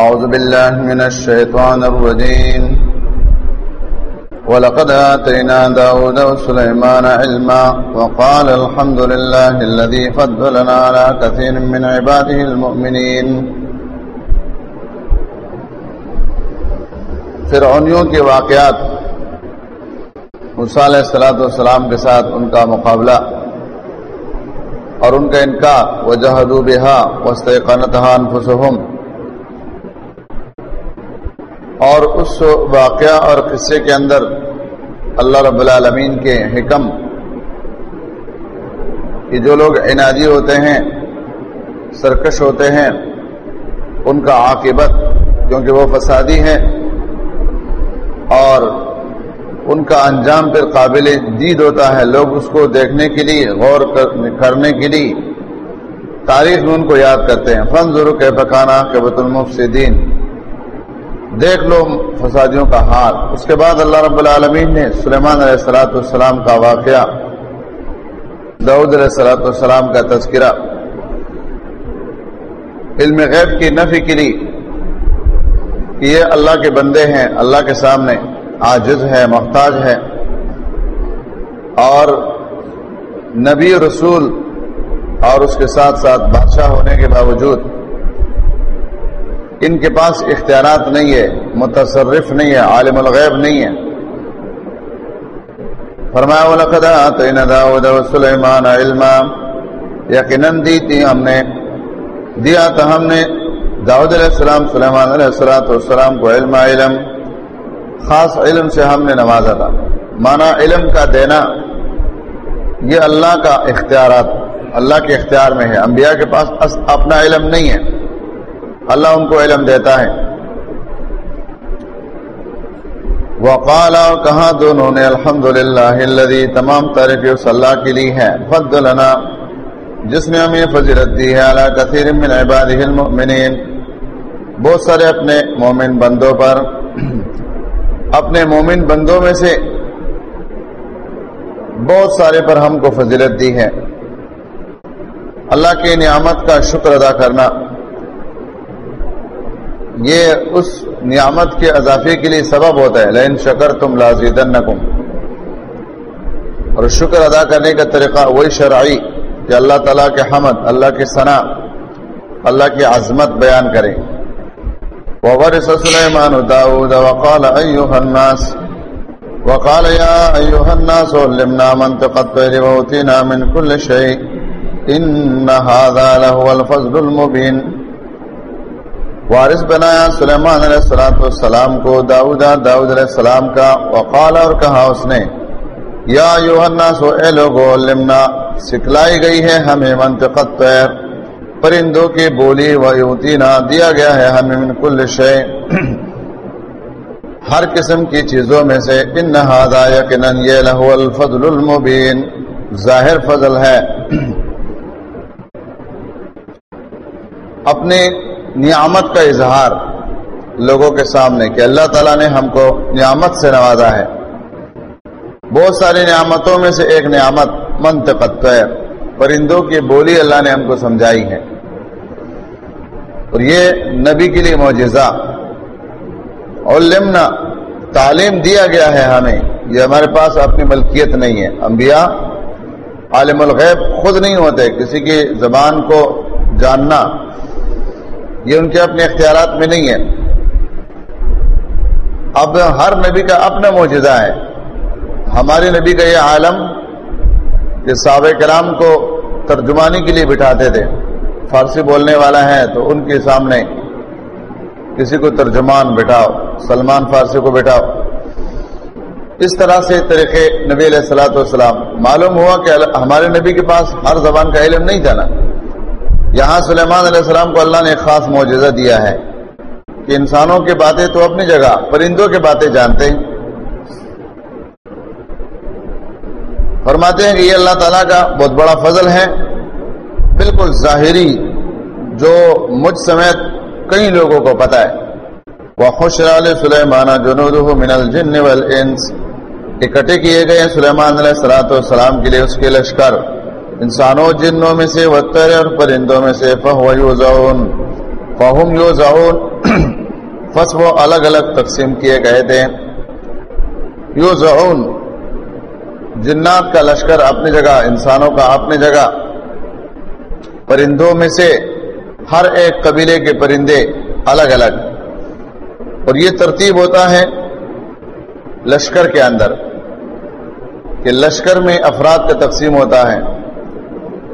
أعوذ بالله من الشيطان الرجيم. ولقد آتينا داود وسليمان علما وقال الحمد لله الذي فضلنا على كثير من عباده المؤمنين. فرعونیوں کے واقعات، موسیٰ علیہ السلام والسلام کے ساتھ ان کا مقابلہ اور ان کا انکار وجہدوا بها واستيقنتها انفسهم اور اس واقعہ اور قصے کے اندر اللہ رب العالمین کے حکم کہ جو لوگ عنادی ہوتے ہیں، سرکش ہوتے ہیں، ان کا عاقبت، کیونکہ وہ فسادی ہے اور ان کا انجام پھر قابل دید ہوتا ہے۔ لوگ اس کو دیکھنے کے لیے، غور کرنے کے لیے تاریخ میں ان کو یاد کرتے ہیں۔ فن ضرور کے پکانا کے بت المفصدین دیکھ لو فسادیوں کا حال اس کے بعد اللہ رب العالمین نے سلیمان علیہ السلاۃ والسلام کا واقعہ دعود علیہ السلاۃ والسلام کا تذکرہ۔ علم غیب کی نفی کے لیے کہ یہ اللہ کے بندے ہیں، اللہ کے سامنے عاجز ہے محتاج ہے اور نبی رسول اور اس کے ساتھ ساتھ بادشاہ ہونے کے باوجود ان کے پاس اختیارات نہیں ہے، متصرف نہیں ہے، عالم الغیب نہیں ہے۔ فرمایا، وَلَقَدْ آتَيْنَا دَاوُدَ وَسُلَيْمَانَ عِلْمًا۔ یقیناً دی تھی ہم نے، دیا تھا ہم نے داود علیہ السلام، سلیمان علیہ السلام والسلام کو علم علم۔ خاص علم سے ہم نے نوازا تھا۔ مانا علم کا دینا، یہ اللہ کا اختیارات، اللہ کے اختیار میں ہے۔ انبیاء کے پاس اپنا علم نہیں ہے۔ اللہ ان کو علم دیتا ہے۔ وقال اور کہا دونوں نے الحمد للہ تمام تعریف اس اللہ کے لیے ہے فضلنا جس نے ہمیں فضیلت دی ہے۔ اللہ کثیر من عباده المؤمنین۔ بہت سارے اپنے مومن بندوں پر۔ اپنے مومن بندوں میں سے بہت سارے پر ہم کو فضیلت دی ہے۔ اللہ کی نعمت کا شکر ادا کرنا۔ یہ اس نعمت کے اضافے کے لیے سبب ہوتا ہے۔ لین شکر تم لازیدن اور شکر ادا کرنے کا طریقہ وہی شرعی کہ اللہ تعالیٰ کے حمد، اللہ کے ثنا، اللہ کی عظمت بیان کریں وورث سليمان داود وقال أيها الناس، وقال يا أيها الناس علمنا منطق الطير وأوتينا من كل شيء إن هذا لهو الفضل المبين وارث بنایا سلیمان علیہ السلام والسلام کو، داؤد داؤد علیہ السلام کا، وقال اور کہا اس نے، یا یوحنا سو اے لوگو، علمنا، سکھلائی گئی ہے ہمیں منطق الطير پرندوں کی بولی و یوتینا، دیا گیا ہے ہمیں من کل شے۔ ہر قسم کی چیزوں میں سے، ان نہادا یقیناً یہ لہو الفضل المبین۔ ظاہر فضل ہے۔ اپنے نعمت کا اظہار لوگوں کے سامنے کہ اللہ تعالیٰ نے ہم کو نعمت سے نوازا ہے۔ بہت ساری نعمتوں میں سے ایک نعمت منطقت پرندوں کی بولی اللہ نے ہم کو سمجھائی ہے۔ اور یہ نبی کے لیے معجزہ۔ اور لمنا تعلیم دیا گیا ہے ہمیں۔ یہ ہمارے پاس اپنی ملکیت نہیں ہے۔ انبیاء عالم الغیب خود نہیں ہوتے، کسی کی زبان کو جاننا۔ یہ ان کے اپنے اختیارات میں نہیں ہے۔ اب ہر نبی کا اپنا معجزہ ہے۔ ہمارے نبی کا یہ عالم کہ صحابہ کرام کو ترجمانی کے لیے بٹھاتے تھے۔ فارسی بولنے والا ہے تو ان کے سامنے کسی کو ترجمان بٹھاؤ، سلمان فارسی کو بٹھاؤ۔ اس طرح سے طریقے نبی علیہ السلاۃ والسلام، معلوم ہوا کہ ہمارے نبی کے پاس ہر زبان کا علم نہیں جانا یہاں سلیمان علیہ السلام کو اللہ نے ایک خاص معجزہ دیا ہے کہ انسانوں کی باتیں تو اپنی جگہ پرندوں کی باتیں جانتے ہیں۔ فرماتے ہیں کہ یہ اللہ تعالیٰ کا بہت بڑا فضل ہے۔ بالکل ظاہری جو مجھ سمیت کئی لوگوں کو پتا ہے۔ وہ خوش سلیمان جنوب من الجن والانس اکٹھے کیے گئے سلیمان علیہ السلاۃ والسلام کے لیے اس کے لشکر۔ انسانوں، جنوں میں سے وطر اور پرندوں میں سے فہو یوزعون فہم یوزعون فس وہ الگ الگ تقسیم کیے گئے تھے۔ یوزعون جنات کا لشکر اپنی جگہ، انسانوں کا اپنی جگہ۔ پرندوں میں سے ہر ایک قبیلے کے پرندے الگ الگ۔ اور یہ ترتیب ہوتا ہے لشکر کے اندر، کہ لشکر میں افراد کا تقسیم ہوتا ہے۔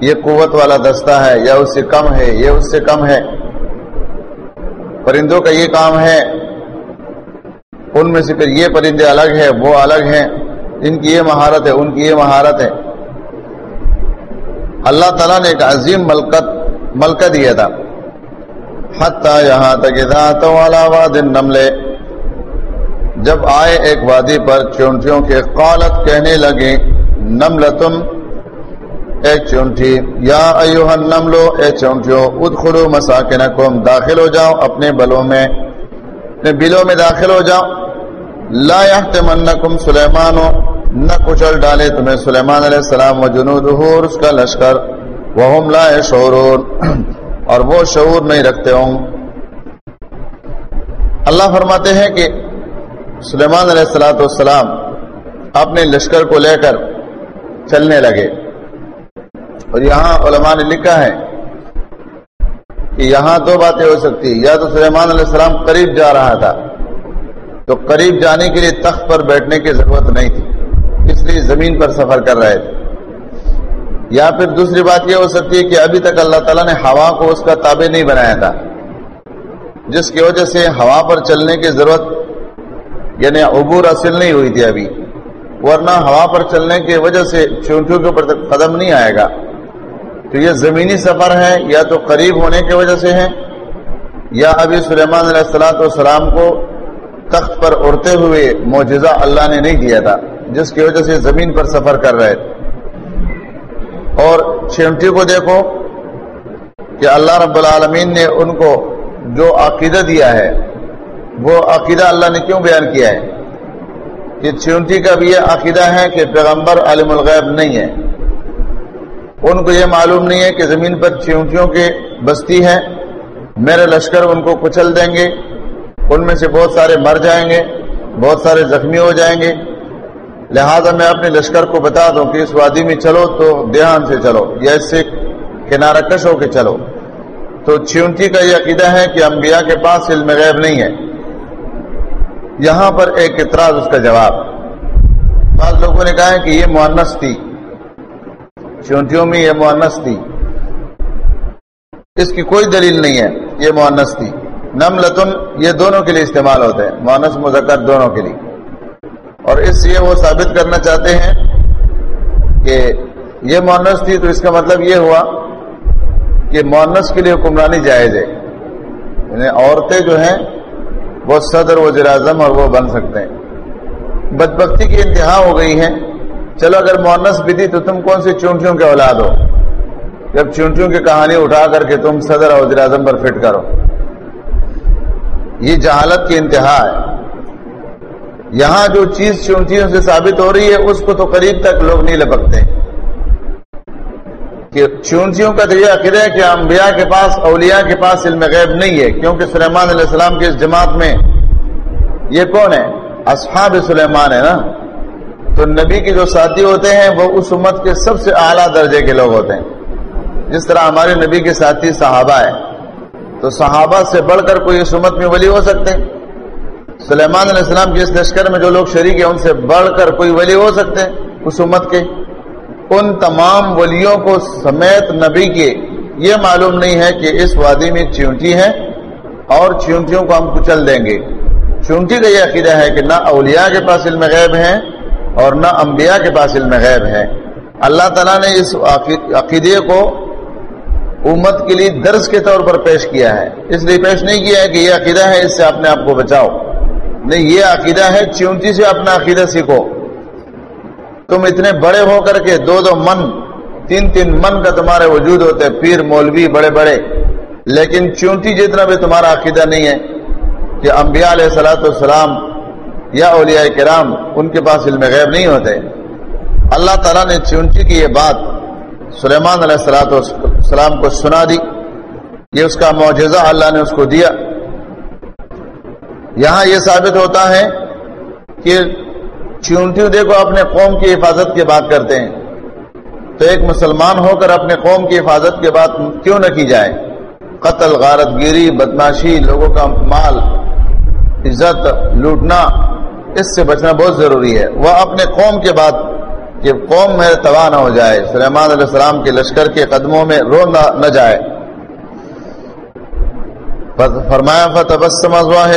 یہ قوت والا دستہ ہے، یا اس سے کم ہے، یہ اس سے کم ہے۔ پرندوں کا یہ کام ہے، ان میں سے پھر یہ پرندے الگ ہے وہ الگ ہیں۔ ان کی یہ مہارت ہے، ان کی یہ مہارت ہے۔ اللہ تعالیٰ نے ایک عظیم ملکت، ملکہ دیا تھا۔ حتیٰ یہاں تک واد نملے جب آئے ایک وادی پر چونٹیوں کے قالت کہنے لگے نملتم اے چونٹی یا ایوہ النملو اے چونٹیو ادخلو مساکنکم، داخل ہو جاؤ اپنے بلوں میں، اپنے بلوں میں داخل ہو جاؤ۔ لا یحتمنکم سلیمانو، نہ کچل ڈالے تمہیں سلیمان علیہ السلام و جنود اس کا لشکر۔ وہم لا شعرون اور وہ شعور نہیں رکھتے ہوں۔ اللہ فرماتے ہیں کہ سلیمان علیہ السلاۃ والسلام اپنے لشکر کو لے کر چلنے لگے۔ اور یہاں علماء نے لکھا ہے کہ یہاں دو باتیں ہو سکتی یا تو سلیمان علیہ السلام قریب جا رہا تھا، تو قریب جانے کے لیے تخت پر بیٹھنے کی ضرورت نہیں تھی، اس لیے زمین پر سفر کر رہے تھے۔ یا پھر دوسری بات یہ ہو سکتی ہے کہ ابھی تک اللہ تعالیٰ نے ہوا کو اس کا تابع نہیں بنایا تھا، جس کی وجہ سے ہوا پر چلنے کی ضرورت یعنی عبور حاصل نہیں ہوئی تھی ابھی، ورنہ ہوا پر چلنے کی وجہ سے چونٹیوں کے اوپر قدم نہیں آئے گا۔ تو یہ زمینی سفر ہے یا تو قریب ہونے کی وجہ سے ہے یا ابھی سلیمان علیہ السلاۃ والسلام کو تخت پر اڑتے ہوئے معجزہ اللہ نے نہیں دیا تھا، جس کی وجہ سے زمین پر سفر کر رہے تھے۔ اور چیمٹی کو دیکھو کہ اللہ رب العالمین نے ان کو جو عقیدہ دیا ہے، وہ عقیدہ اللہ نے کیوں بیان کیا ہے؟ کہ چونٹی کا بھی یہ عقیدہ ہے کہ پیغمبر عالم الغیب نہیں ہے۔ ان کو یہ معلوم نہیں ہے کہ زمین پر چونٹیوں کی بستی ہے۔ میرے لشکر ان کو کچل دیں گے۔ ان میں سے بہت سارے مر جائیں گے۔ بہت سارے زخمی ہو جائیں گے۔ لہذا میں اپنے لشکر کو بتا دوں کہ اس وادی میں چلو تو دھیان سے چلو یا اس سے کنارہ کش ہو کے چلو۔ تو چونٹی کا یہ عقیدہ ہے کہ انبیاء کے پاس علم غیب نہیں ہے۔ یہاں پر ایک اعتراض اس کا جواب۔ بعض لوگوں نے کہا ہے کہ یہ معنس تھی۔ چونٹیوں میں یہ معنس تھی۔ اس کی کوئی دلیل نہیں ہے، یہ معنس تھی۔ نم لتن یہ دونوں کے لیے استعمال ہوتے ہیں مونس مذکر دونوں کے لیے۔ اور اس لیے وہ ثابت کرنا چاہتے ہیں کہ یہ مونس تھی تو اس کا مطلب یہ ہوا کہ مونس کے لیے حکمرانی جائز ہے۔ یعنی عورتیں جو ہیں، وہ صدر وزیر اعظم اور وہ بن سکتے ہیں۔ بدبختی کی انتہا ہو گئی ہے۔ چلو اگر مونس بھی تھی تو تم کون سی چونٹیوں کے اولاد ہو؟ جب چونٹیوں کی کہانی اٹھا کر کے تم صدر اور وزیر اعظم پر فٹ کرو۔ یہ جہالت کی انتہا ہے۔ یہاں جو چیز چونٹیوں سے ثابت ہو رہی ہے، اس کو تو قریب تک لوگ نہیں لپکتے۔ کہ چونٹیوں کا تو یہ عقیدہ ہے کہ انبیاء کے پاس، اولیاء کے پاس علم غیب نہیں ہے، کیونکہ سلیمان علیہ السلام کی اس جماعت میں یہ کون ہے؟ اصحاب سلیمان ہے نا۔ تو نبی کے جو ساتھی ہوتے ہیں، وہ اس امت کے سب سے اعلیٰ درجے کے لوگ ہوتے ہیں۔ جس طرح ہمارے نبی کے ساتھی صحابہ ہے تو صحابہ سے بڑھ کر کوئی اس امت میں ولی ہو سکتے ہیں؟ سلیمان علیہ السلام کے اس لشکر میں جو لوگ شریک ہیں، ان سے بڑھ کر کوئی ولی ہو سکتے ہیں اس امت کے؟ ان تمام ولیوں کو سمیت نبی کے، یہ معلوم نہیں ہے کہ اس وادی میں چونٹی ہے اور چونٹیوں کو ہم کچل دیں گے۔ چونٹی کا یہ عقیدہ ہے کہ نہ اولیاء کے پاس علم غیب ہے اور نہ انبیاء کے پاس علم غیب ہے۔ اللہ تعالیٰ نے اس عقیدے کو امت کے لیے درس کے طور پر پیش کیا ہے۔ اس لیے پیش نہیں کیا ہے کہ یہ عقیدہ ہے، اس سے اپنے آپ کو بچاؤ۔ نہیں، یہ عقیدہ ہے چونٹی سے اپنا عقیدہ سیکھو۔ تم اتنے بڑے ہو کر کے دو دو من، تین تین من کا تمہارے وجود ہوتے پیر، مولوی، بڑے بڑے۔ لیکن چونٹی جتنا بھی تمہارا عقیدہ نہیں ہے کہ انبیاء علیہ سلاۃ والسلام یا اولیاء کرام، ان کے پاس علم غیب نہیں ہوتے۔ اللہ تعالیٰ نے چونٹی کی یہ بات سلیمان علیہ السلاۃ والسلام کو سنا دی۔ یہ اس کا معجزہ اللہ نے اس کو دیا۔ یہاں یہ ثابت ہوتا ہے کہ چونٹیوں دیکھو، اپنے قوم کی حفاظت کی بات کرتے ہیں۔ تو ایک مسلمان ہو کر اپنے قوم کی حفاظت کے بات کیوں نہ کی جائے؟ قتل، غارت، گیری، بدماشی، لوگوں کا مال، عزت، لوٹنا اس سے بچنا بہت ضروری ہے۔ وہ اپنے قوم کے بعد کہ قوم میں تباہ نہ ہو جائے، سلیمان علیہ السلام کے لشکر کے قدموں میں رو نہ جائے۔ فرمایا، فتبسم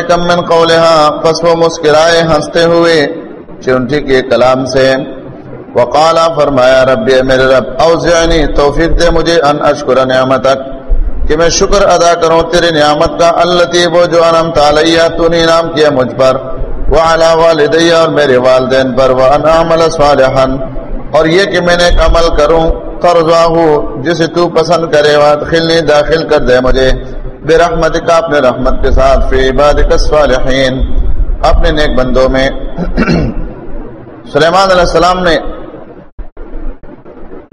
کم من قولها، پس وہ مسکرائے، ہنستے ہوئے چونٹی کے کلام سے۔ وقالا فرمایا رب میرے رب، اوزعنی، توفیق دے مجھے، ان اشکر نعمتک۔ کہ میں شکر ادا کروں تیری نعمت کا اللہ وہ جو انم تعالیہ تو نے انعام کیا مجھ پر۔ وعلا والدیہ اور میرے والدین پر وان عمل صالحا، اور یہ کہ میں نے عمل کروں ترضاہو جسے تو پسند کرے وادخلنی داخل کر دے مجھے۔ برحمت کا اپنے رحمت کے ساتھ، فی عبادک الصالحین۔ اپنے نیک بندوں میں۔ سلیمان علیہ السلام نے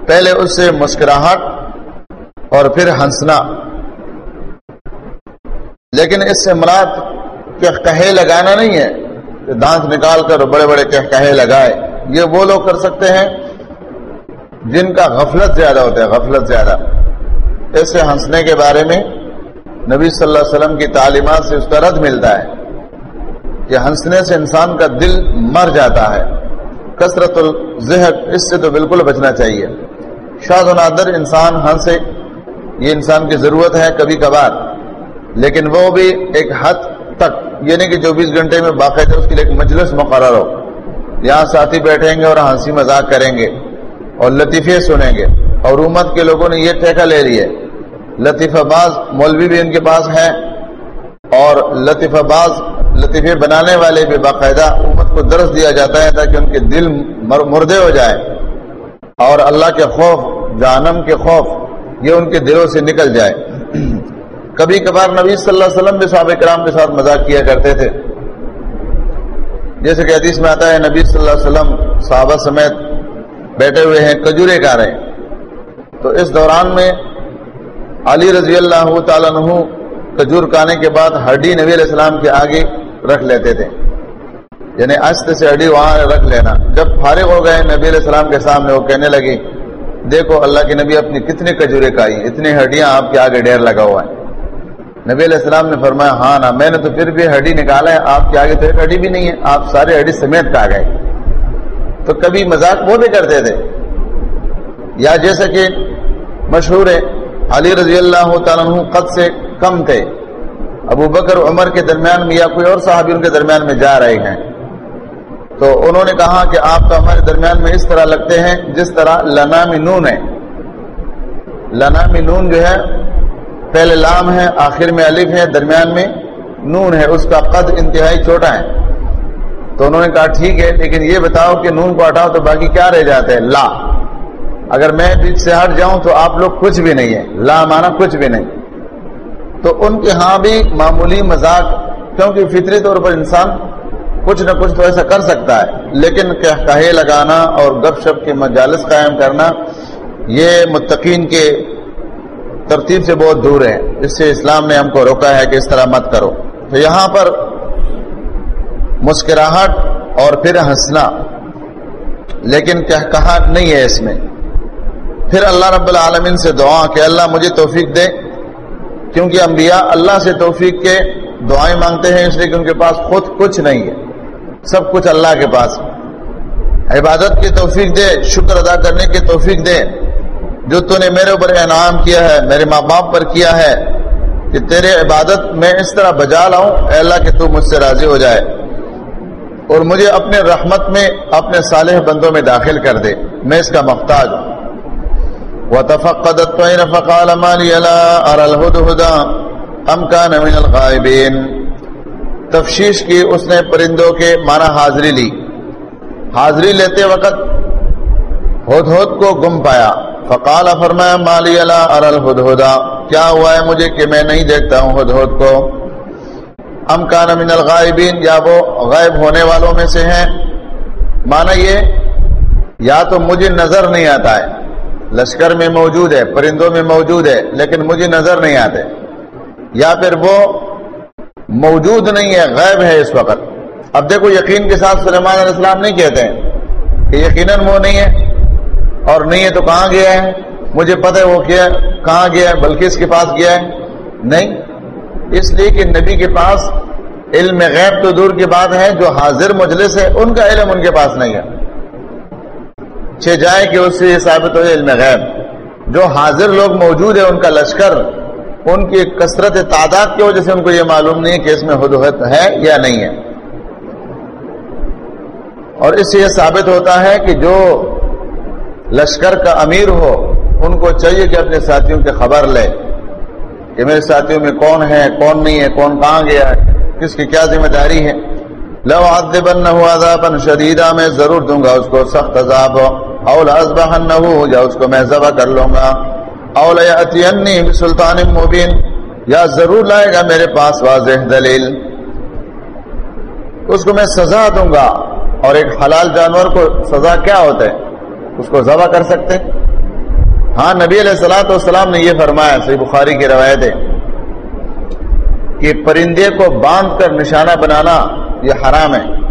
پہلے اس سے مسکراہٹ اور پھر ہنسنا۔ لیکن اس سے مراد کہ کہے لگانا نہیں ہے۔ دانت نکال کر بڑے بڑے کہے لگائے، یہ وہ لوگ کر سکتے ہیں جن کا غفلت زیادہ ہوتا ہے، غفلت زیادہ۔ اس سے ہنسنے کے بارے میں نبی صلی اللہ علیہ وسلم کی تعلیمات سے اس کا رد ملتا ہے کہ ہنسنے سے انسان کا دل مر جاتا ہے۔ کثرت الزہق اس سے تو بالکل بچنا چاہیے۔ شاد و نادر انسان ہنسے، یہ انسان کی ضرورت ہے کبھی کبھار۔ لیکن وہ بھی ایک حد یہ نہیں کہ چوبیس گھنٹے میں باقاعدہ اس کے لیے ایک مجلس مقرر ہو۔ یہاں ساتھی بیٹھیں گے اور ہنسی مذاق کریں گے اور لطیفے سنیں گے۔ اور امت کے لوگوں نے یہ ٹھیکہ لے لی ہے۔ لطیفہ باز مولوی بھی ان کے پاس ہے اور لطیفہ باز لطیفے بنانے والے بھی باقاعدہ امت کو درس دیا جاتا ہے تاکہ ان کے دل مردے ہو جائے اور اللہ کے خوف جانم کے خوف، یہ ان کے دلوں سے نکل جائے۔ کبھی کبھار نبی صلی اللہ علیہ وسلم بھی صحابہ کرام کے ساتھ مذاق کیا کرتے تھے۔ جیسے کہ حدیث میں آتا ہے، نبی صلی اللہ علیہ وسلم صحابہ سمیت بیٹھے ہوئے ہیں کجورے کھا رہے ہیں۔ تو اس دوران میں علی رضی اللہ تعالیٰ عنہ کجور کھانے کے بعد ہڈی نبی علیہ السلام کے آگے رکھ لیتے تھے۔ یعنی است سے ہڈی وہاں رکھ لینا۔ جب فارغ ہو گئے، نبی علیہ السلام کے سامنے وہ کہنے لگی دیکھو اللہ کے نبی اپنی کتنے کجورے کھائی اتنی ہڈیاں آپ کے آگے ڈیر لگا ہوا ہے نبی علیہ السلام نے فرمایا ہاں نا، میں نے تو پھر بھی ہڈی نکالا ہے، آپ کے آگے تو ایک ہڈی بھی نہیں ہے، آپ سارے ہڈی سمیت کھا گئے۔ تو کبھی مذاق وہ بھی کرتے تھے۔ یا جیسا کہ مشہور ہے علی رضی اللہ تعالیٰ قد سے کم تھے۔ ابو بکر، عمر کے درمیان میں یا کوئی اور صحابی ان کے درمیان میں جا رہے ہیں۔ تو انہوں نے کہا کہ آپ تو ہمارے درمیان میں اس طرح لگتے ہیں جس طرح لنام نون ہے۔ لنام نون جو ہے پہلے لام ہے، آخر میں الف ہے، درمیان میں نون ہے، اس کا قد انتہائی چھوٹا ہے۔ تو انہوں نے کہا، ٹھیک ہے، لیکن یہ بتاؤ کہ نون کو ہٹاؤ تو باقی کیا رہ جاتا ہے؟ لا۔ اگر میں بیچ سے ہٹ جاؤں تو آپ لوگ کچھ بھی نہیں ہے۔ لا مانا کچھ بھی نہیں۔ تو ان کے ہاں بھی معمولی مذاق، کیونکہ فطری طور پر انسان کچھ نہ کچھ تو ایسا کر سکتا ہے۔ لیکن کہے لگانا اور گپ شپ کے مجالس قائم کرنا، یہ متقین کے ترتیب سے بہت دور ہے اس سے اسلام نے ہم کو روکا ہے کہ اس طرح مت کرو۔ تو یہاں پر مسکراہٹ اور پھر ہنسنا۔ لیکن کہا نہیں ہے اس میں۔ پھر اللہ رب العالمین سے دعا کہ اللہ مجھے توفیق دے۔ کیونکہ انبیاء اللہ سے توفیق کے دعائیں مانگتے ہیں، اس لیے کہ ان کے پاس خود کچھ نہیں ہے۔ سب کچھ اللہ کے پاس۔ عبادت کی توفیق دے، شکر ادا کرنے کی توفیق دے۔ جو تو نے میرے اوپر انعام کیا ہے، میرے ماں باپ پر کیا ہے، کہ تیرے عبادت میں اس طرح بجا لاؤں، اے اللہ کہ تو مجھ سے راضی ہو جائے اور مجھے اپنے رحمت میں، اپنے صالح بندوں میں داخل کر دے، میں اس کا محتاج ہوں۔ وتفقد فقال ما لي لا ارى الهدهد ام كان من الغائبين تفشیش کی اس نے پرندوں کے معنی حاضری لی۔ حاضری لیتے وقت ہد ہد کو گم پایا۔ فقال فرمایا مالی لا ارى کیا ہوا ہے مجھے کہ میں نہیں دیکھتا ہوں ہد ہد کو؟ ام کان من الغائبین، یا وہ غائب ہونے والوں میں سے ہیں؟ معنی یہ، یا تو مجھے نظر نہیں آتا ہے، لشکر میں موجود ہے، پرندوں میں موجود ہے، لیکن مجھے نظر نہیں آتے۔ یا پھر وہ موجود نہیں ہے غیب ہے اس وقت۔ اب دیکھو، یقین کے ساتھ سلیمان علیہ السلام نہیں کہتے ہیں کہ یقیناً وہ نہیں ہے۔ اور نہیں ہے تو کہاں گیا ہے؟ مجھے پتہ ہے وہ کیا کہاں گیا ہے، بلکہ اس کے پاس گیا ہے۔ نہیں، اس لیے کہ نبی کے پاس علم غیب تو دور کی بات ہے، جو حاضر مجلس ہے، ان کا علم ان کے پاس نہیں ہے۔ چھ جائے کہ اس سے یہ ثابت ہو علم غیب۔ جو حاضر لوگ موجود ہے ان کا لشکر، ان کی کثرت تعداد کی وجہ سے ان کو یہ معلوم نہیں کہ اس میں حدوحت ہے یا نہیں ہے۔ اور اس سے یہ ثابت ہوتا ہے کہ جو لشکر کا امیر ہو، ان کو چاہیے کہ اپنے ساتھیوں کی خبر لے کہ میرے ساتھیوں میں کون ہے، کون نہیں ہے، کون کہاں گیا ہے، کس کی کیا ذمہ داری ہے۔ لو عذبن عذابا شدیدا، میں ضرور دوں گا اس کو سخت عذاب اول ازبہن یا اس کو میں ذبح کر لوں گا۔ اول یاتینی بسلطان مبین، یا ضرور لائے گا میرے پاس واضح دلیل۔ اس کو میں سزا دوں گا۔ اور ایک حلال جانور کو سزا کیا ہوتا ہے؟ اس کو ذبح کر سکتے ہاں نبی علیہ السلاۃ والسلام نے یہ فرمایا، صحیح بخاری کی روایت ہے کہ پرندے کو باندھ کر نشانہ بنانا یہ حرام ہے۔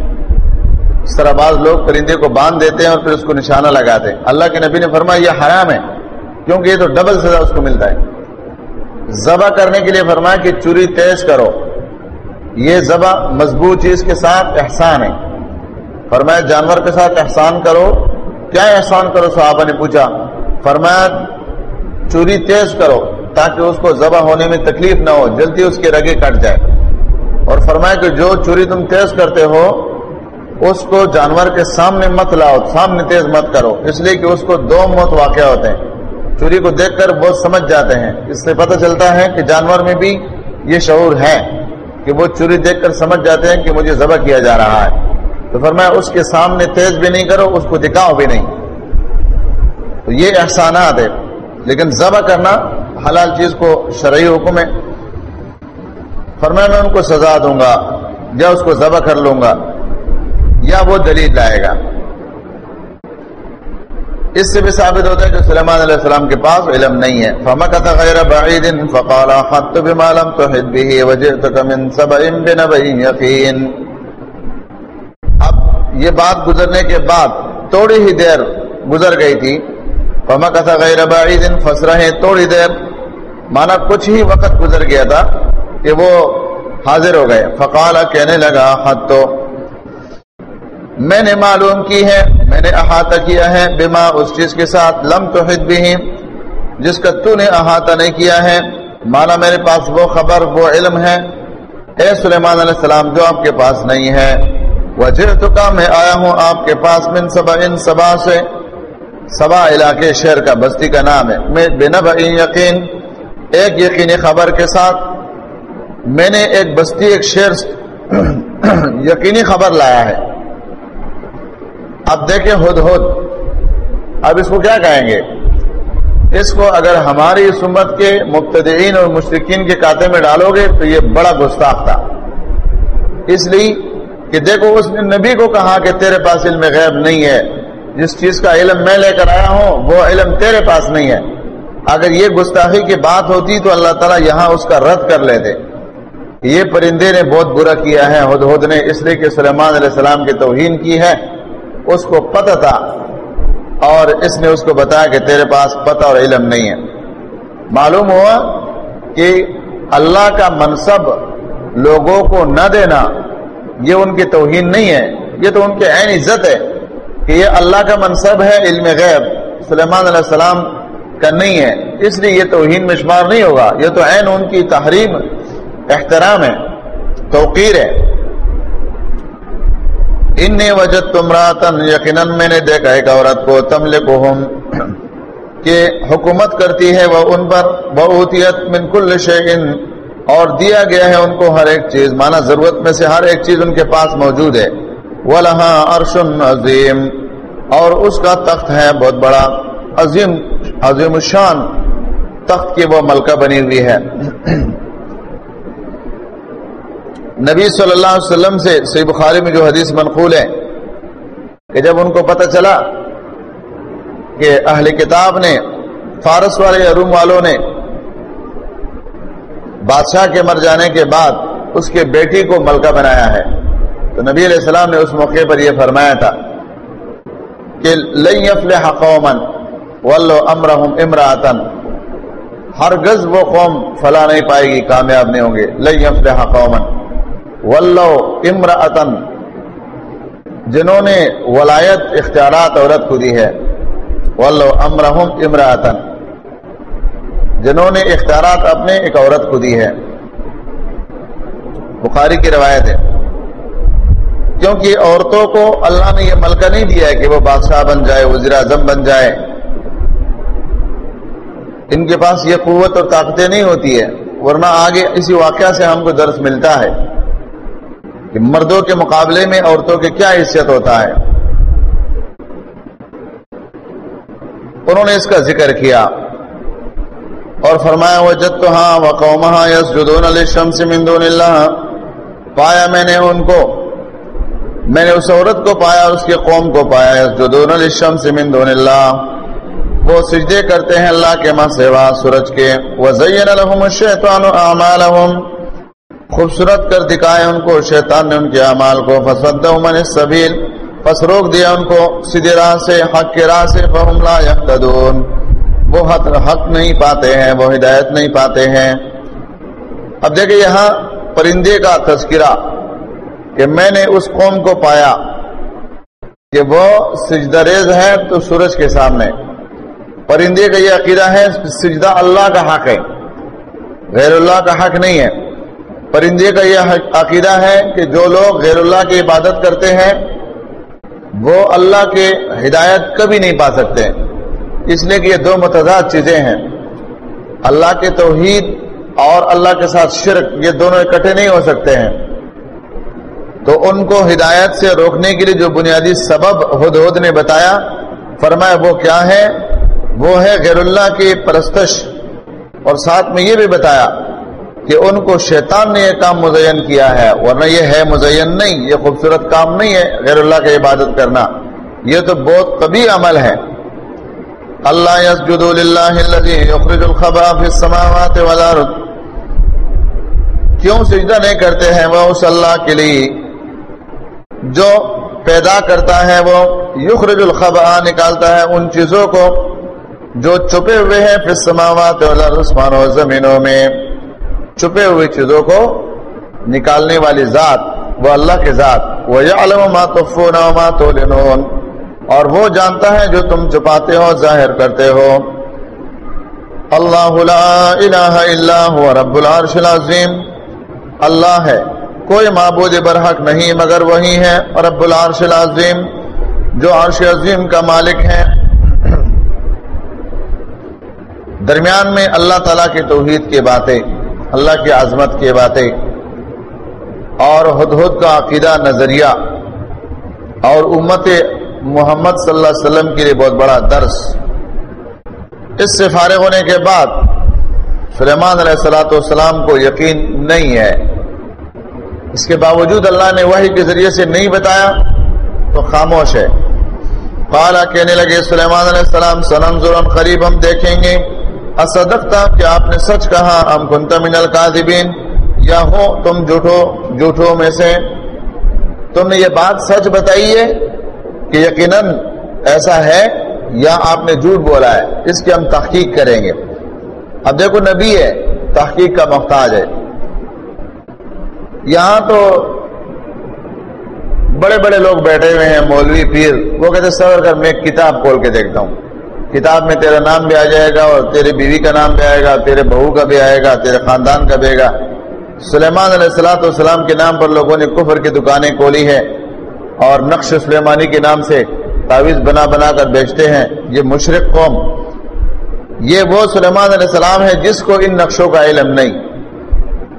اس طرح بعض لوگ پرندے کو باندھ دیتے ہیں اور پھر اس کو نشانہ لگاتے ہیں۔ اللہ کے نبی نے فرمایا، یہ حرام ہے، کیونکہ یہ تو ڈبل سزا اس کو ملتا ہے۔ ذبح کرنے کے لیے فرمایا کہ چوری تیز کرو۔ یہ ذبح مضبوط چیز کے ساتھ احسان ہے۔ فرمایا، جانور کے ساتھ احسان کرو کیا احسان کرو صحابہ نے پوچھا؟ فرمایا، چوری تیز کرو تاکہ اس کو ذبح ہونے میں تکلیف نہ ہو، جلدی اس کے رگے کٹ جائے۔ اور فرمایا کہ جو چوری تم تیز کرتے ہو، اس کو جانور کے سامنے مت لاؤ، سامنے تیز مت کرو۔ اس لیے کہ اس کو دو موت واقع ہوتے ہیں۔ چوری کو دیکھ کر بہت سمجھ جاتے ہیں۔ اس سے پتہ چلتا ہے کہ جانور میں بھی یہ شعور ہے کہ وہ چوری دیکھ کر سمجھ جاتے ہیں کہ مجھے ذبح کیا جا رہا ہے۔ تو فرمایا اس کے سامنے تیز بھی نہیں کرو، اس کو دکھاؤ بھی نہیں۔ تو یہ احسانات ہے لیکن ذبح کرنا حلال چیز کو شرعی حکم ہے۔ فرمایا میں ان کو سزا دوں گا، یا اس کو ذبح کر لوں گا، یا وہ دلیل لائے گا۔ اس سے بھی ثابت ہوتا ہے کہ سلیمان علیہ السلام کے پاس علم نہیں ہے۔ فمکت غیر بعید فقال خط بما لم تحد به وجئتك من سبع بنبع یقین یہ بات گزرنے کے بعد تھوڑی ہی دیر گزر گئی تھی۔ فمکت غیر بعید فس رہے تھوڑی دیر۔ مانا کچھ ہی وقت گزر گیا تھا کہ وہ حاضر ہو گئے۔ فقال، کہنے لگا، حد تو۔ میں نے معلوم کی ہے، میں نے احاطہ کیا ہے، بما اس چیز کے ساتھ لم تو بھی جس کا تو نے احاطہ نہیں کیا ہے۔ مانا میرے پاس وہ خبر، وہ علم ہے۔ اے سلیمان علیہ السلام، جو آپ کے پاس نہیں ہے۔ وجہ تو کا میں آیا ہوں آپ کے پاس من سبا، ان سبا سے، سبا علاقے شہر کا، بستی کا نام ہے۔ میں بنب یقین، ایک یقینی خبر کے ساتھ، میں نے ایک بستی، ایک شہر یقینی خبر لایا ہے۔ اب دیکھیں ہد ہد۔ اب اس کو کیا کہیں گے؟ اس کو اگر ہماری اس امت کے مبتدئین اور مشرقین کے کاتے میں ڈالو گے تو یہ بڑا گستاخ تھا۔ اس لیے کہ دیکھو اس نے نبی کو کہا کہ تیرے پاس علم غیب نہیں ہے۔ جس چیز کا علم میں لے کر آیا ہوں، وہ علم تیرے پاس نہیں ہے۔ اگر یہ گستاخی کی بات ہوتی تو اللہ تعالیٰ یہاں اس کا رد کر لیتے۔ یہ پرندے نے بہت برا کیا ہے، ہد ہد نے اس لیے کہ سلیمان علیہ السلام کی توہین کی ہے۔ اس کو پتہ تھا اور اس نے اس کو بتایا کہ تیرے پاس پتہ اور علم نہیں ہے۔ معلوم ہوا کہ اللہ کا منصب لوگوں کو نہ دینا یہ ان کی توہین نہیں ہے، یہ تو ان کے عین عزت ہے کہ یہ اللہ کا منصب ہے علم غیب، سلیمان علیہ السلام کا نہیں ہے۔ اس لیے یہ توہین میں شمار نہیں ہوگا۔ یہ تو عین ان کی تحریم، احترام ہے، توقیر ہے۔ ان وجد تمراتن یقیناً میں نے دیکھا ایک عورت کو تمل کہ حکومت کرتی ہے وہ ان پر بہتیت من کل شیئن، اور دیا گیا ہے ان کو ہر ایک چیز۔ مانا ضرورت میں سے ہر ایک چیز ان کے پاس موجود ہے۔ وَلَهَا عَرْشٌ عظیم اور اس کا تخت ہے بہت بڑا۔ عظیم عظیم الشان۔ تخت کی وہ ملکہ بنی ہوئی ہے۔ نبی صلی اللہ علیہ وسلم سے سی بخاری میں جو حدیث منقول ہے کہ جب ان کو پتہ چلا کہ اہل کتاب نے، فارس والے روم والوں نے بادشاہ کے مر جانے کے بعد اس کے بیٹی کو ملکہ بنایا ہے۔ تو نبی علیہ السلام نے اس موقع پر یہ فرمایا تھا کہ لن ولو ہرگز وہ قوم فلا نہیں پائے گی، کامیاب نہیں ہوں گے۔ لن يفلح قوما ولو امراتا جنہوں نے ولایت، اختیارات، عورت کو دی ہے۔ ولو امرهم امراتا جنہوں نے اختیارات اپنے، ایک عورت کو دی ہے۔ بخاری کی روایت ہے۔ کیونکہ عورتوں کو اللہ نے یہ ملکہ نہیں دیا ہے کہ وہ بادشاہ بن جائے، وزیر اعظم بن جائے۔ ان کے پاس یہ قوت اور طاقتیں نہیں ہوتی ہے، ورنہ آگے اسی واقعہ سے ہم کو درس ملتا ہے کہ مردوں کے مقابلے میں عورتوں کی کیا حیثیت ہوتا ہے۔ انہوں نے اس کا ذکر کیا اور فرمایا وہ جد تو ہاں وہ قوما یس جدون الشم سے مندون اللہ پایا میں نے ان کو۔ میں نے اس عورت کو پایا اس کے قوم کو پایا۔ یس جدون الشم سے مندون اللہ۔ وہ سجدے کرتے ہیں اللہ کے ماں سوا سورج کے۔ وزین الحم الشیطان اعمالهم خوبصورت کر دکھائے ان کو۔ شیطان نے ان کے اعمال کو۔ فسدهم من السبیل۔ پس روک دیا ان کو۔ سیدھے راہ سے حق کے راہ سے۔ فهم لا يهتدون وہ حق, حق نہیں پاتے ہیں وہ ہدایت نہیں پاتے ہیں۔ اب دیکھیں یہاں پرندے کا تذکرہ کہ میں نے اس قوم کو پایا کہ وہ سجدریز ہے تو سورج کے سامنے۔ پرندے کا یہ عقیدہ ہے، سجدہ اللہ کا حق ہے، غیر اللہ کا حق نہیں ہے۔ پرندے کا یہ عقیدہ ہے کہ جو لوگ غیر اللہ کی عبادت کرتے ہیں، وہ اللہ کے ہدایت کبھی نہیں پا سکتے۔ اس لیے کہ یہ دو متضاد چیزیں ہیں۔ اللہ کے توحید اور اللہ کے ساتھ شرک، یہ دونوں اکٹھے نہیں ہو سکتے ہیں۔ تو ان کو ہدایت سے روکنے کے لیے جو بنیادی سبب ہد ہد نے بتایا، فرمایا وہ کیا ہے؟ وہ ہے غیر اللہ کی پرستش۔ اور ساتھ میں یہ بھی بتایا کہ ان کو شیطان نے یہ کام مزین کیا ہے۔ ورنہ یہ ہے مزین نہیں، یہ خوبصورت کام نہیں ہے غیر اللہ کی عبادت کرنا۔ یہ تو بہت کبھی عمل ہے۔ اللہ یسجد للہ الذی یخرج الخبا فی السماوات والارض۔ کیوں سجدہ نہیں کرتے ہیں وہ اس اللہ کے لیے؟ جو پیدا کرتا ہے وہ یخرج الخبا نکالتا ہے ان چیزوں کو جو چھپے ہوئے ہیں پھر سماوات والارض و زمینوں میں۔ چھپے ہوئے چیزوں کو نکالنے والی ذات، وہ اللہ کے ذات۔ وہ یعلم ما تخفون اور وہ جانتا ہے جو تم چھپاتے ہو، ظاہر کرتے ہو۔ اللہ لا الہ الا هو، رب العرش العظیم۔ اللہ ہے۔ کوئی معبود برحق نہیں، مگر وہی ہے رب العرش العظیم۔ جو عرش عظیم کا مالک ہے۔ درمیان میں اللہ تعالیٰ کی توحید کی باتیں، اللہ کی عظمت کی باتیں۔ اور ہدہد کا عقیدہ، نظریہ۔ اور امت محمد صلی اللہ علیہ وسلم کے لیے بہت بڑا درس۔ اس سے فارغ ہونے کے بعد سلیمان علیہ السلاۃ والسلام کو یقین نہیں ہے۔ اس کے باوجود اللہ نے وحی کے ذریعے سے نہیں بتایا تو خاموش ہے۔ قالا کہنے لگے، سلیمان علیہ السلام سنم سننظر قریب ہم دیکھیں گے۔ اصدقتا کہ آپ نے سچ کہا ہم کنت من القاذبین یا ہو تم جھوٹو، جھوٹوں میں سے۔ تم نے یہ بات سچ بتائی ہے کہ یقیناً ایسا ہے یا آپ نے جھوٹ بولا ہے۔ اس کی ہم تحقیق کریں گے۔ اب دیکھو نبی ہے، تحقیق کا محتاج ہے۔ یہاں تو بڑے بڑے لوگ بیٹھے ہوئے ہیں، مولوی پیر۔ وہ کہتے سر کر میں کتاب کھول کے دیکھتا ہوں۔ کتاب میں تیرا نام بھی آ جائے گا اور تیرے بیوی کا نام بھی آئے گا، تیرے بہو کا بھی آئے گا، تیرے خاندان کا بھی آئے گا۔ سلیمان علیہ السلاۃ والسلام کے نام پر لوگوں نے کفر کی دکانیں کھولی ہے اور نقش سلیمانی کے نام سے تعویذ بنا بنا کر بیچتے ہیں۔ یہ مشرق قوم یہ وہ سلیمان علیہ السلام ہے جس کو ان نقشوں کا علم نہیں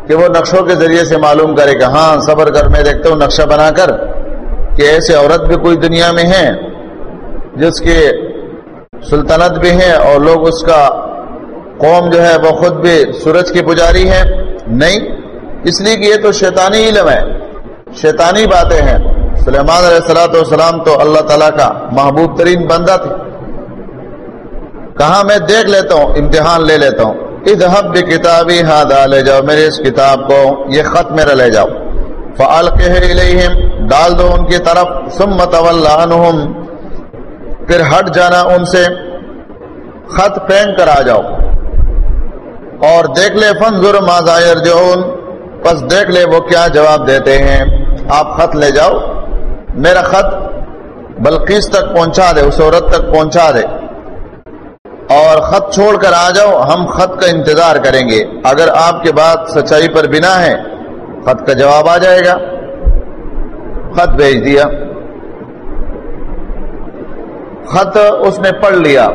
کہ وہ نقشوں کے ذریعے سے معلوم کرے کہ ہاں صبر کر، میں دیکھتا ہوں نقشہ بنا کر کہ ایسے عورت بھی کوئی دنیا میں ہے جس کے سلطنت بھی ہے اور لوگ اس کا قوم جو ہے وہ خود بھی سورج کی پجاری ہے نہیں، اس لیے کہ یہ تو شیطانی علم ہے۔ شیطانی باتیں ہیں۔ سلیمان علیہ السلاۃ والسلام تو اللہ تعالیٰ کا محبوب ترین بندہ تھے۔ کہاں میں دیکھ لیتا ہوں، امتحان لے لیتا ہوں۔ ادہب بھی ہادا لے جاؤ میرے اس کتاب کو، یہ خط میرا لے جاؤ۔ فعلقہم ڈال دو ان کی طرف۔ ثم تول عنہم پھر ہٹ جانا ان سے۔ خط پھینک کر آ جاؤ۔ اور دیکھ لے فنظر ما ظاہر جو پس دیکھ لے، وہ کیا جواب دیتے ہیں۔ آپ خط لے جاؤ۔ میرا خط بلقیس تک پہنچا دے، اس عورت تک پہنچا دے۔ اور خط چھوڑ کر آ جاؤ، ہم خط کا انتظار کریں گے۔ اگر آپ کے بات سچائی پر بنا ہے، خط کا جواب آ جائے گا۔ خط بھیج دیا۔ خط اس نے پڑھ لیا۔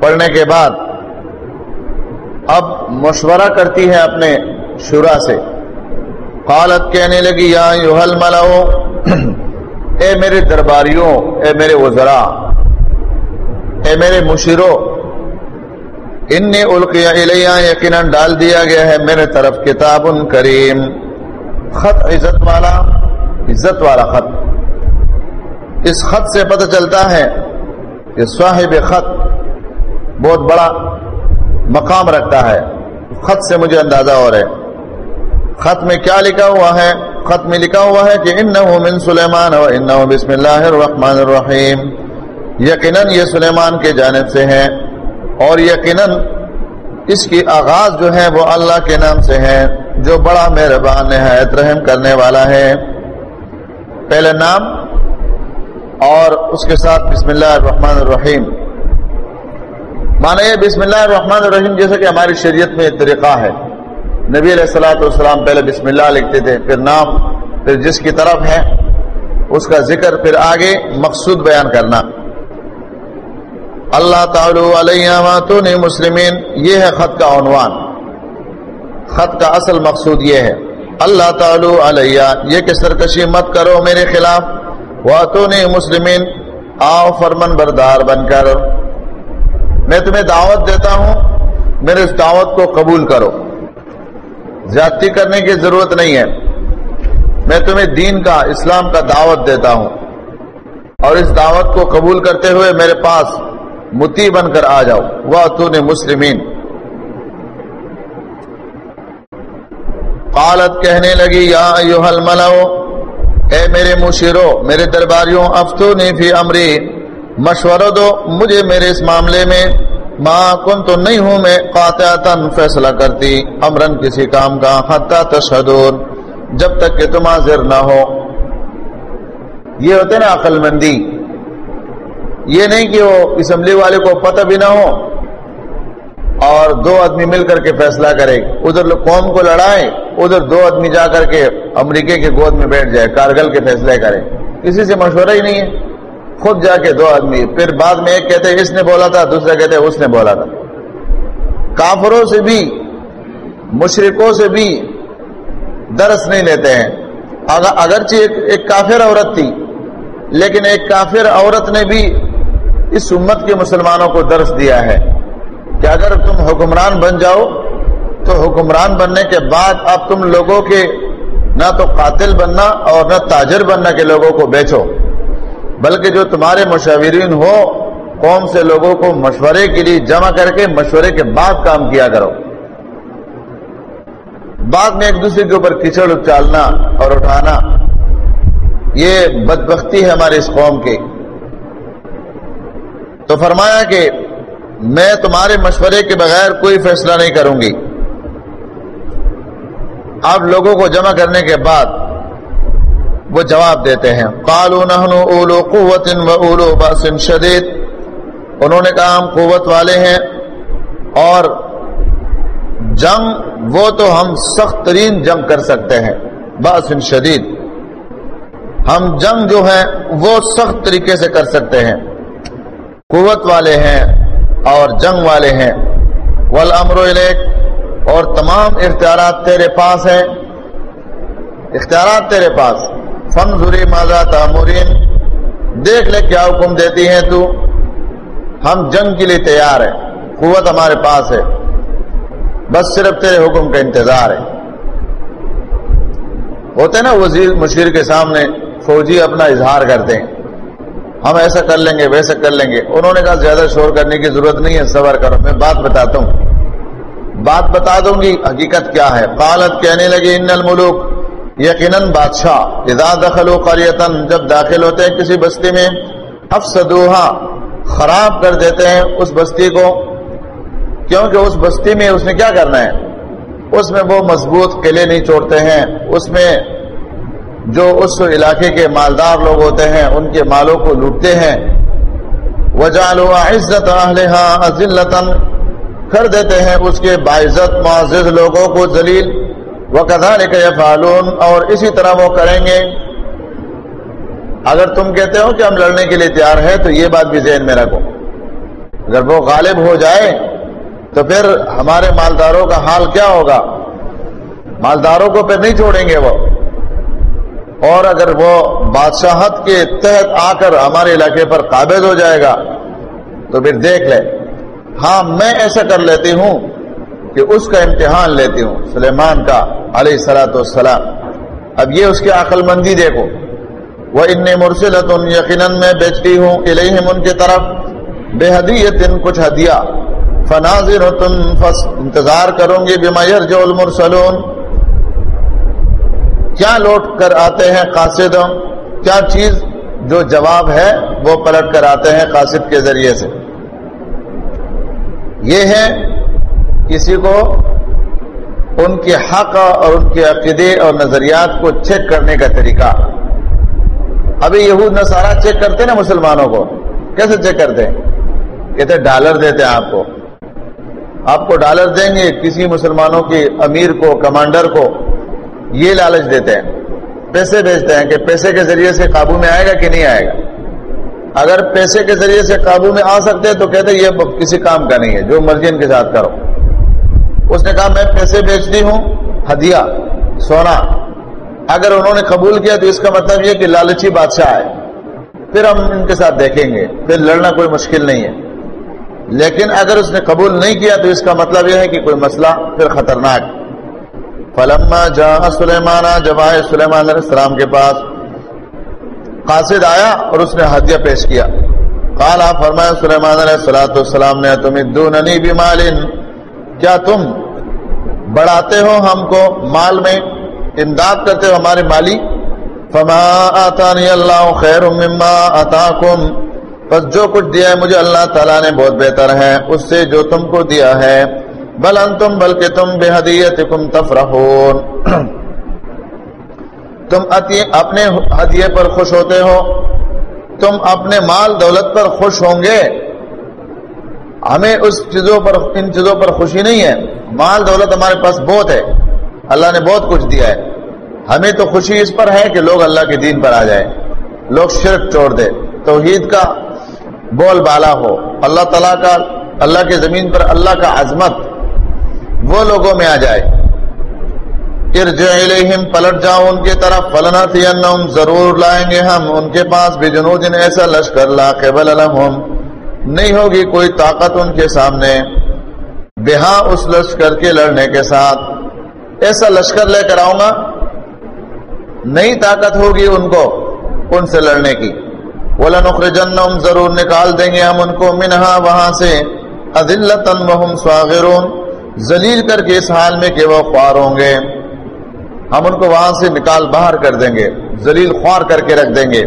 پڑھنے کے بعد اب مشورہ کرتی ہے اپنے شورا سے۔ قالت کہنے لگی، یا یوہل ملاؤ اے میرے درباریوں، اے میرے وزراء، اے میرے مشیروں ان نے القیا یقیناً ڈال دیا گیا ہے میرے طرف کتاب کریم۔ خط عزت والا عزت والا خط۔ اس خط سے پتہ چلتا ہے کہ صاحب خط بہت بڑا مقام رکھتا ہے۔ خط سے مجھے اندازہ ہو رہا ہے۔ خط میں کیا لکھا ہوا ہے؟ خط میں لکھا ہوا ہے کہ انہو من سلیمان و انہو بسم اللہ الرحمن الرحیم۔ یقیناً یہ سلیمان کے جانب سے ہے اور یقیناً اس کی آغاز جو ہے وہ اللہ کے نام سے ہے جو بڑا مہربان نہایت رحم کرنے والا ہے۔ پہلے نام اور اس کے ساتھ بسم اللہ الرحمن الرحیم۔ مانا یہ بسم اللہ الرحمن الرحیم جیسا کہ ہماری شریعت میں ایک طریقہ ہے۔ نبی علیہ السلاۃ والسلام پہلے بسم اللہ لکھتے تھے، پھر نام، پھر جس کی طرف ہے اس کا ذکر، پھر آگے مقصود بیان کرنا۔ اللہ تعالی علیہ مسلمین، یہ ہے خط کا عنوان۔ خط کا اصل مقصود یہ ہے۔ اللہ تعالی علیہ، یہ کہ سرکشی مت کرو میرے خلاف۔ واتون مسلمین، آؤ فرمن بردار بن کر۔ میں تمہیں دعوت دیتا ہوں، میرے اس دعوت کو قبول کرو۔ زیادتی کرنے کی ضرورت نہیں ہے۔ میں تمہیں دین کا، اسلام کا دعوت دیتا ہوں۔ اور اس دعوت کو قبول کرتے ہوئے میرے پاس متی بن کر آ جاؤ۔ وہ تو نے مسلمین۔ قالت کہنے لگی، یا ایوہل ملو اے میرے مشیرو میرے درباریوں، افتونی فی امری، مشورہ دو، مجھے میرے اس معاملے میں ماں کن تو نہیں ہوں، میں قاطعتا فیصلہ کرتی امرن کسی کام کا حتی تشہدون، جب تک کہ تم حاضر نہ ہو۔ یہ ہوتے نا عقل مندی یہ نہیں کہ وہ اسمبلی والے کو پتہ بھی نہ ہو اور دو آدمی مل کر کے فیصلہ کرے ادھر قوم کو لڑائے ادھر دو آدمی جا کر کے امریکہ کے گود میں بیٹھ جائے کارگل کے فیصلے کرے۔ کسی سے مشورہ ہی نہیں ہے۔ خود جا کے دو آدمی پھر بعد میں ایک کہتے اس نے بولا تھا دوسرا کہتے اس نے بولا تھا۔ کافروں سے بھی مشرقوں سے بھی درس نہیں لیتے ہیں۔ اگرچہ ایک, ایک کافر عورت تھی لیکن ایک کافر عورت نے بھی اس امت کے مسلمانوں کو درس دیا ہے کہ اگر تم حکمران بن جاؤ، تو حکمران بننے کے بعد اب تم لوگوں کے نہ تو قاتل بننا اور نہ تاجر بننا کے لوگوں کو بیچو۔ بلکہ جو تمہارے مشاورین ہو، قوم سے لوگوں کو مشورے کے لیے جمع کر کے مشورے کے بعد کام کیا کرو۔ بعد میں ایک دوسرے کے اوپر کچڑ اچالنا اور اٹھانا، یہ بدبختی ہے ہمارے اس قوم کی تو فرمایا کہ میں تمہارے مشورے کے بغیر کوئی فیصلہ نہیں کروں گی۔ آپ لوگوں کو جمع کرنے کے بعد وہ جواب دیتے ہیں۔ قالو نحن اولو قوت و اولو باس شدید۔ انہوں نے کہا ہم قوت والے ہیں اور جنگ وہ تو ہم سخت ترین جنگ کر سکتے ہیں۔ باس شدید۔ ہم جنگ جو ہے وہ سخت طریقے سے کر سکتے ہیں۔ قوت والے ہیں اور جنگ والے ہیں۔ والامر الیک اور تمام اختیارات تیرے پاس ہیں۔ اختیارات تیرے پاس۔ فنظری ماضا تامورین دیکھ لے کیا حکم دیتی ہیں تو۔ ہم جنگ کے لیے تیار ہیں۔ قوت ہمارے پاس ہے۔ بس صرف تیرے حکم کا انتظار ہے۔ ہوتے نا وزیر مشیر کے سامنے، فوجی اپنا اظہار کرتے ہیں۔ ہم ایسا کر لیں گے، ویسا کر لیں گے۔ انہوں نے کہا زیادہ شور کرنے کی ضرورت نہیں ہے، صبر کرو۔ میں بات بتاتا ہوں۔ بات بتا دوں گی، حقیقت کیا ہے؟ قالت، کہنے لگی ان الملوک یقیناً بادشاہ، اذا دخلوا قریتن جب داخل ہوتے ہیں کسی بستی میں افسدوہا خراب کر دیتے ہیں اس بستی کو۔ کیونکہ اس بستی میں اس نے کیا کرنا ہے؟ اس میں وہ مضبوط قلعے نہیں چھوڑتے ہیں۔ اس میں جو اس علاقے کے مالدار لوگ ہوتے ہیں، ان کے مالوں کو لوٹتے ہیں۔ وجالوا عزت اہلها کر دیتے ہیں اس کے باعزت، معزز لوگوں کو ذلیل۔ وکذالک یفعلون اور اسی طرح وہ کریں گے۔ اگر تم کہتے ہو کہ ہم لڑنے کے لیے تیار ہیں، تو یہ بات بھی ذہن میں رکھو۔ اگر وہ غالب ہو جائے، تو پھر ہمارے مالداروں کا حال کیا ہوگا؟ مالداروں کو پھر نہیں چھوڑیں گے وہ۔ اور اگر وہ بادشاہت کے تحت آ کر ہمارے علاقے پر قابض ہو جائے گا، تو پھر دیکھ لے ہاں میں ایسا کر لیتی ہوں کہ اس کا امتحان لیتی ہوں، سلیمان کا، علیہ سلاۃ والسلام۔ اب یہ اس کی عقل مندی دیکھو۔ وہ ان مرسلت یقیناً میں بیچتی ہوں الہم ان کی طرف بے حدیت کچھ ہدیہ۔ فناظر تم انتظار کروں گی بمیر جو المرسلون۔ کیا لوٹ کر آتے ہیں قاصد؟ کیا چیز جو جواب ہے وہ پلٹ کر آتے ہیں قاصد کے ذریعے سے؟ یہ ہے کسی کو ان کے حق اور ان کے عقیدے اور نظریات کو چیک کرنے کا طریقہ۔ ابھی یہود نصارہ چیک کرتے نا مسلمانوں کو؟ کیسے چیک کرتے کہتے ڈالر دیتے ہیں آپ کو۔ آپ کو ڈالر دیں گے کسی مسلمانوں کے امیر کو، کمانڈر کو۔ یہ لالچ دیتے ہیں۔ پیسے بھیجتے ہیں کہ پیسے کے ذریعے سے قابو میں آئے گا کہ نہیں آئے گا۔ اگر پیسے کے ذریعے سے قابو میں آ سکتے تو کہتے یہ کسی کام کا نہیں ہے، جو مرضی ان کے ساتھ کرو۔ اس نے کہا، میں پیسے بیچتی ہوں، ہدیہ، سونا۔ اگر انہوں نے قبول کیا تو اس کا مطلب یہ کہ لالچی بادشاہ ہے۔ پھر ہم ان کے ساتھ دیکھیں گے، پھر لڑنا کوئی مشکل نہیں ہے۔ لیکن اگر اس نے قبول نہیں کیا تو اس کا مطلب یہ ہے کہ کوئی مسئلہ پھر خطرناک۔ فلما جا سلیمان، جب آئے سلیمان علیہ السلام کے پاس، قاصد آیا اور اس نے ہدیہ پیش کیا۔ کالا فرمایا، سلیمان علیہ السلام السلام نے تم دوننی بمال کیا تم بڑھاتے ہو ہم کو مال میں؟ امداد کرتے ہو ہمارے مالی؟ فما آتانی اللہ خیر مما آتاکم۔ پس جو کچھ دیا ہے مجھے اللہ تعالیٰ نے بہت بہتر ہے، اس سے جو تم کو دیا ہے بل انتم بلکہ تم بے حدیتکم تفرحون۔ تم اپنے ہدیے پر خوش ہوتے ہو۔ تم اپنے مال دولت پر خوش ہوں گے۔ ہمیں اس چیزوں پر، ان چیزوں پر خوشی نہیں ہے۔ مال دولت ہمارے پاس بہت ہے۔ اللہ نے بہت کچھ دیا ہے۔ ہمیں تو خوشی اس پر ہے کہ لوگ اللہ کے دین پر آ جائے لوگ شرک چھوڑ دے توحید کا بول بالا ہو۔ اللہ تعالیٰ کا، اللہ کے زمین پر اللہ کا عظمت۔ وہ لوگوں میں آ جائے۔ پلٹ جاؤ ان کی طرف۔ فلنا تھی ضرور لائیں گے ہم۔ ان کے پاس بھی جنوب ایسا لشکر لا قبل نہیں ہوگی کوئی طاقت ان کے سامنے۔ بہا اس لشکر کے لڑنے کے ساتھ۔ ایسا لشکر لے کر آؤں گا۔ نئی طاقت ہوگی ان کو، ان سے لڑنے کی۔ بولا نخر جن ضرور نکال دیں گے ہم ان کو۔ منہا، وہاں سے۔ سواغرون زلیل کر کے اس حال میں کہ وہ خوار ہوں گے۔ ہم ان کو وہاں سے نکال باہر کر دیں گے زلیل خوار کر کے رکھ دیں گے۔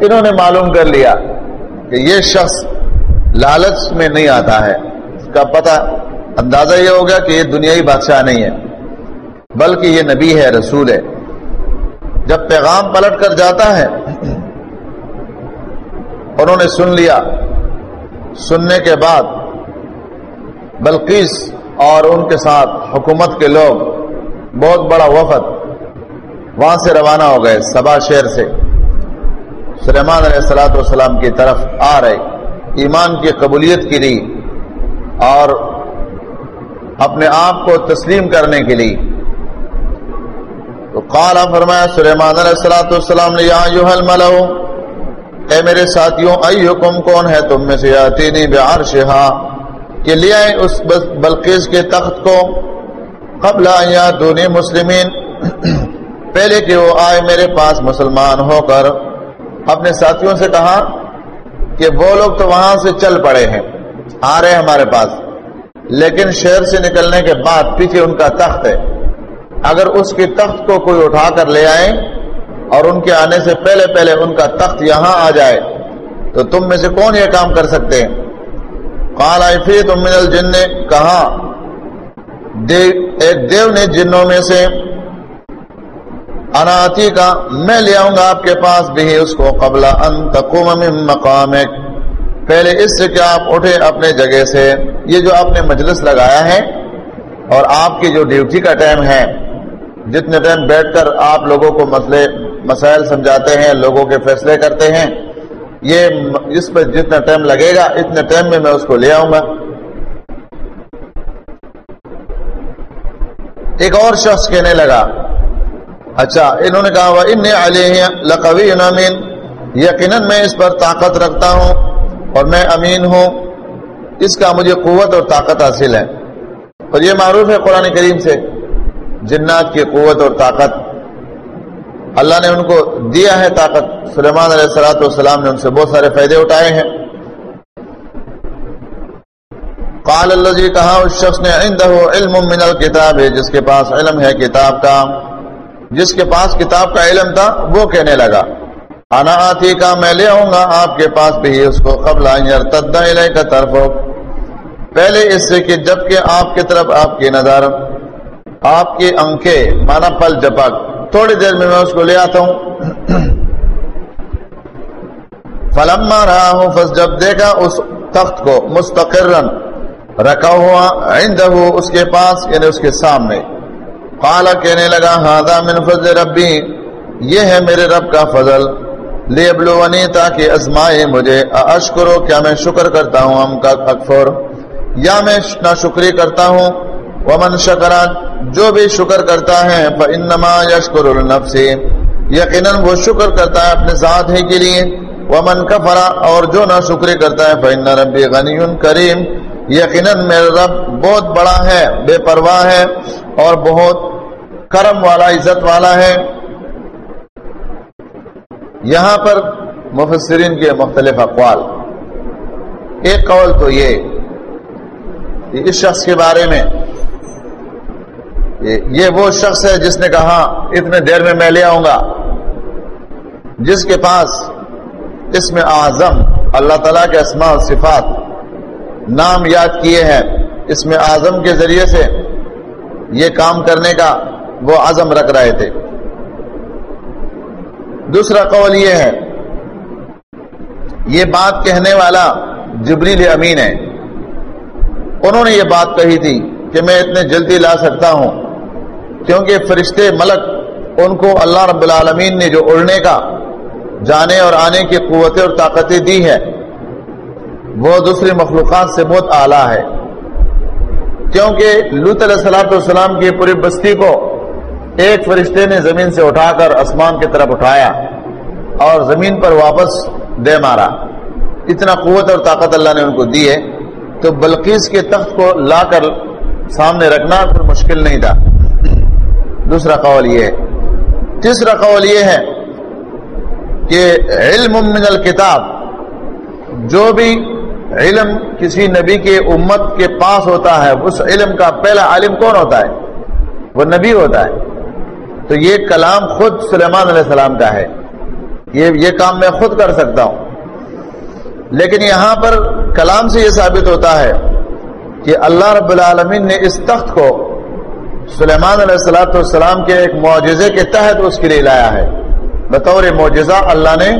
انہوں نے معلوم کر لیا کہ یہ شخص لالچ میں نہیں آتا ہے۔ اس کا پتہ اندازہ یہ ہو گیا کہ یہ دنیائی بادشاہ نہیں ہے، بلکہ یہ نبی ہے، رسول ہے۔ جب پیغام پلٹ کر جاتا ہے انہوں نے سن لیا، سننے کے بعد بلقیس اور ان کے ساتھ حکومت کے لوگ بہت بڑا وفد وہاں سے روانہ ہو گئے سبا شہر سے۔ سلیمان علیہ السلاۃ والسلام کی طرف آ رہے۔ ایمان کی قبولیت کے لیے اور اپنے آپ کو تسلیم کرنے کے لیے۔ تو قالا فرمایا، سلیمان علیہ السلاۃ والسلام نے یہاں یو حل اے میرے ساتھیوں ایکم کون ہے تم میں سے؟ آتی نہیں بہار کہ لے آئے اس بلقیس کے تخت کو قبل آیا دونی مسلمین۔ پہلے کہ وہ آئے میرے پاس مسلمان ہو کر۔ اپنے ساتھیوں سے کہا کہ وہ لوگ تو وہاں سے چل پڑے ہیں، آ رہے ہمارے پاس۔ لیکن شہر سے نکلنے کے بعد پیچھے ان کا تخت ہے۔ اگر اس کے تخت کو کوئی اٹھا کر لے آئے اور ان کے آنے سے پہلے پہلے ان کا تخت یہاں آ جائے تو تم میں سے کون یہ کام کر سکتے ہیں؟ قال تم من الجن نے کہا ایک دیو نے جنوں میں سے اناتی کا میں لے آؤں گا آپ کے پاس بھی اس کو قبل ان تقوم من مقامک۔ پہلے اس سے کہ آپ اٹھے اپنے جگہ سے۔ یہ جو آپ نے مجلس لگایا ہے، اور آپ کی جو ڈیوٹی کا ٹائم ہے، جتنے ٹائم بیٹھ کر آپ لوگوں کو مسئلے مسائل سمجھاتے ہیں، لوگوں کے فیصلے کرتے ہیں یہ اس پہ جتنا ٹائم لگے گا، اتنے ٹائم میں میں اس کو لے آؤں گا۔ ایک اور شخص کہنے لگا اچھا انہوں نے کہا ان لقوی امین، یقیناً میں اس پر طاقت رکھتا ہوں اور میں امین ہوں۔ اس کا مجھے قوت اور طاقت حاصل ہے۔ اور یہ معروف ہے قرآن کریم سے، جنات کی قوت اور طاقت۔ اللہ نے ان کو دیا ہے طاقت۔ سلیمان علیہ السلاۃ والسلام نے ان سے بہت سارے فائدے اٹھائے ہیں۔ قال اللہ جی کہا، اس شخص نے علم من الکتاب ہے جس کے پاس علم ہے کتاب کا۔ جس کے پاس کتاب کا علم تھا، وہ کہنے لگا، انا آتی کا میں لے آؤں گا۔ آپ کے پاس بھی اس کو قبل کا طرف پہلے اس سے کہ جبکہ آپ کی طرف آپ کی نظر آپ کی انکھیں مانا پل جپک۔ تھوڑی دیر میں میں اس کو لے آتا ہوں۔ فلما رہا ہوں فس جب دیکھا اس تخت کو مستقر رکھا ہوا عندہ اس کے پاس یعنی اس کے سامنے۔ قالا کہنے لگا ہادا من فضل ربی، یہ ہے میرے رب کا فضل۔ لیبلونی، تاکہ ازمائے مجھے۔ اشکرو کیا میں شکر کرتا ہوں، ہم کا اکفر۔ یا میں نہ شکری کرتا ہوں۔ ومن شکرا جو بھی شکر کرتا ہے فانما یشکر النفس یقیناً وہ شکر کرتا ہے اپنے ذات ہی کے لیے۔ ومن کفرا اور جو نہ شکری کرتا ہے فان ربی غنی کریم یقیناً میرا رب بہت بڑا ہے، بے پرواہ ہے، اور بہت کرم والا، عزت والا ہے۔ یہاں پر مفسرین کے مختلف اقوال۔ ایک قول تو یہ اس شخص کے بارے میں یہ وہ شخص ہے جس نے کہا، اتنے دیر میں میں لے آؤں گا۔ جس کے پاس اس میں اعظم، اللہ تعالیٰ کے اسماء و صفات نام یاد کیے ہیں اس میں اعظم کے ذریعے سے یہ کام کرنے کا وہ عزم رکھ رہے تھے۔ دوسرا قول یہ ہے، یہ بات کہنے والا جبریل امین ہے۔ انہوں نے یہ بات کہی تھی کہ میں اتنے جلدی لا سکتا ہوں۔ کیونکہ فرشتے ملک ان کو اللہ رب العالمین نے جو اڑنے کا، جانے اور آنے کی قوتیں اور طاقتیں دی ہے وہ دوسری مخلوقات سے بہت اعلیٰ ہے۔ کیونکہ لوت علیہ السلاۃ والسلام کی پوری بستی کو ایک فرشتے نے زمین سے اٹھا کر آسمان کی طرف اٹھایا اور زمین پر واپس دے مارا۔ اتنا قوت اور طاقت اللہ نے ان کو دی ہے۔ تو بلقیس کے تخت کو لا کر سامنے رکھنا پھر مشکل نہیں تھا۔ دوسرا قول یہ ہے۔ تیسرا قول یہ ہے کہ علم من الکتاب، جو بھی علم کسی نبی کے امت کے پاس ہوتا ہے، اس علم کا پہلا عالم کون ہوتا ہے؟ وہ نبی ہوتا ہے۔ تو یہ کلام خود سلیمان علیہ السلام کا ہے۔ یہ یہ کام میں خود کر سکتا ہوں۔ لیکن یہاں پر کلام سے یہ ثابت ہوتا ہے کہ اللہ رب العالمین نے اس تخت کو سلیمان علیہ السلاۃ والسلام کے ایک معجزے کے تحت اس کے لیے لایا ہے۔ بطور معجزہ اللہ نے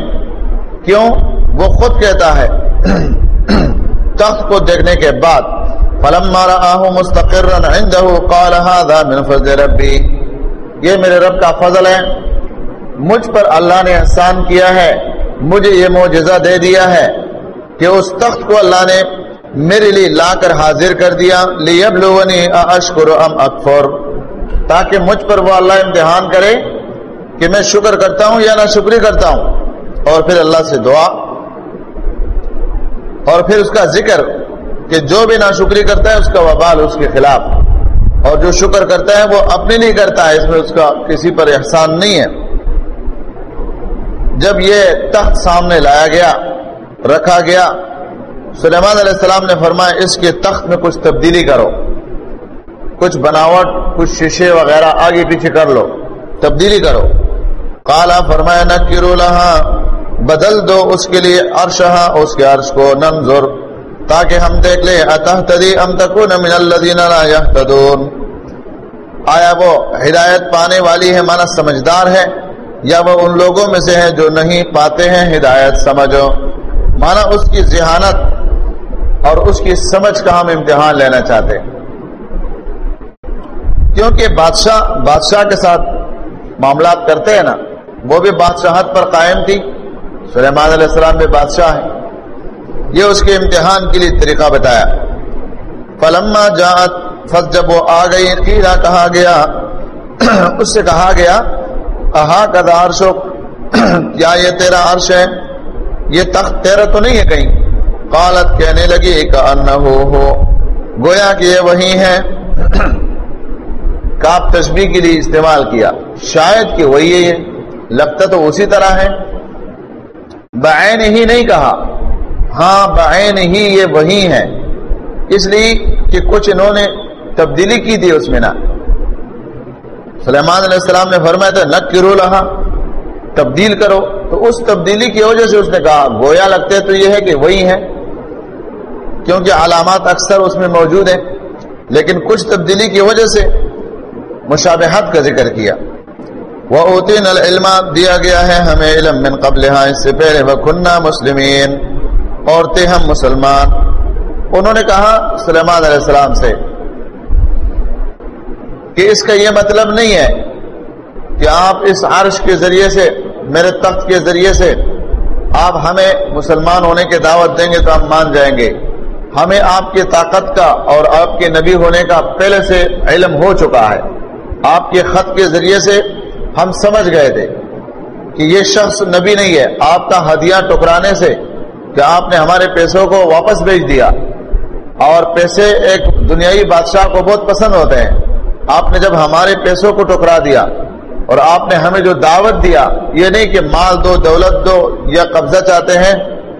کیوں؟ وہ خود کہتا ہے، تخت کو دیکھنے کے بعد فلم مارا مستقر ربی یہ میرے رب کا فضل ہے۔ مجھ پر اللہ نے احسان کیا ہے، مجھے یہ معجزہ دے دیا ہے کہ اس تخت کو اللہ نے میرے لیے لا کر حاضر کر دیا اشکر ام اکفر، تاکہ مجھ پر وہ اللہ امتحان کرے کہ میں شکر کرتا ہوں یا نہ شکری کرتا ہوں۔ اور پھر اللہ سے دعا۔ اور پھر اس کا ذکر کہ جو بھی ناشکری کرتا ہے اس کا وبال اس کے خلاف۔ اور جو شکر کرتا ہے وہ اپنے لیے کرتا ہے، اس میں اس کا کسی پر احسان نہیں ہے۔ جب یہ تخت سامنے لایا گیا، رکھا گیا سلیمان علیہ السلام نے فرمایا، اس کے تخت میں کچھ تبدیلی کرو۔ کچھ بناوٹ، کچھ شیشے وغیرہ آگے پیچھے کر لو۔ تبدیلی کرو۔ کالا فرمایا نہ کرو بدل دو اس کے لیے عرش اس کے عرش کو ننظر، تاکہ ہم دیکھ لیں اتہ ام تکون من الذین لا آیا وہ ہدایت پانے والی ہے مانا سمجھدار ہے، یا وہ ان لوگوں میں سے ہے جو نہیں پاتے ہیں ہدایت، سمجھو۔ مانا اس کی ذہانت اور اس کی سمجھ کا ہم امتحان لینا چاہتے ہیں۔ کیونکہ بادشاہ بادشاہ کے ساتھ معاملات کرتے ہیں نا، وہ بھی بادشاہت پر قائم تھی۔ سلیمان علیہ السلام بھی بادشاہ ہے یہ اس کے امتحان کے لیے طریقہ بتایا۔ فلما جات فس جب وہ آ گئی قیلا کہا گیا۔ اس سے کہا گیا، اہا عرش کیا یہ تیرا عرش ہے؟ یہ تخت تیرا تو نہیں ہے کہیں۔ قالت کہنے لگی کہ ان ہو۔ ہو گویا کہ یہ وہی ہے کاپ تشبیح کے لیے استعمال کیا۔ شاید کہ وہی ہے یہ لگتا تو اسی طرح ہے بعین ہی نہیں کہا۔ ہاں بعین ہی یہ وہی ہے اس لیے کہ کچھ انہوں نے تبدیلی کی تھی اس میں نا۔ سلیمان علیہ السلام نے فرمایا تھا نہ کرو لہا، تبدیل کرو۔ تو اس تبدیلی کی وجہ سے اس نے کہا، گویا لگتے تو یہ ہے کہ وہی ہے کیونکہ علامات اکثر اس میں موجود ہیں، لیکن کچھ تبدیلی کی وجہ سے مشابہت کا ذکر کیا۔ وہ اوتین العلم، دیا گیا ہے ہمیں علم من قبل اس سے پہلے وہ کنہ مسلمین اور تھے ہم مسلمان۔ انہوں نے کہا سلیمان علیہ السلام سے کہ اس کا یہ مطلب نہیں ہے کہ آپ اس عرش کے ذریعے سے، میرے تخت کے ذریعے سے آپ ہمیں مسلمان ہونے کی دعوت دیں گے تو ہم مان جائیں گے۔ ہمیں آپ کی طاقت کا اور آپ کے نبی ہونے کا پہلے سے علم ہو چکا ہے۔ آپ کے خط کے ذریعے سے ہم سمجھ گئے تھے کہ یہ شخص نبی نہیں ہے۔ آپ کا ہدیہ ٹکرانے سے کہ آپ نے ہمارے پیسوں کو واپس بھیج دیا۔ اور پیسے ایک دنیائی بادشاہ کو بہت پسند ہوتے ہیں۔ آپ نے جب ہمارے پیسوں کو ٹکرا دیا اور آپ نے ہمیں جو دعوت دیا، یہ نہیں کہ مال دو، دولت دو یا قبضہ چاہتے ہیں،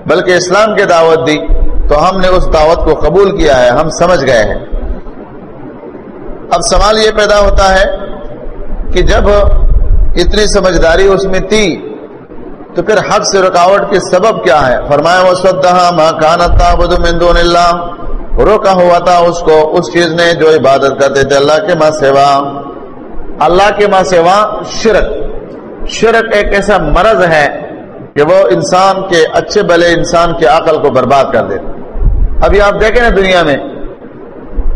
بلکہ اسلام کی دعوت دی۔ تو ہم نے اس دعوت کو قبول کیا ہے، ہم سمجھ گئے ہیں۔ اب سوال یہ پیدا ہوتا ہے کہ جب اتنی سمجھداری اس میں تھی، تو پھر حق سے رکاوٹ کے سبب کیا ہے؟ فرمایا ماں کانتا بدھ اللہ روکا ہوا تھا اس کو، اس چیز نے جو عبادت کرتے تھے۔ اللہ کے ماں سیوا اللہ کے ماں سیوا شرک۔ شرک ایک ایسا مرض ہے کہ وہ انسان کے اچھے بلے انسان کے عقل کو برباد کر دیتا۔ ابھی آپ دیکھیں نا دنیا میں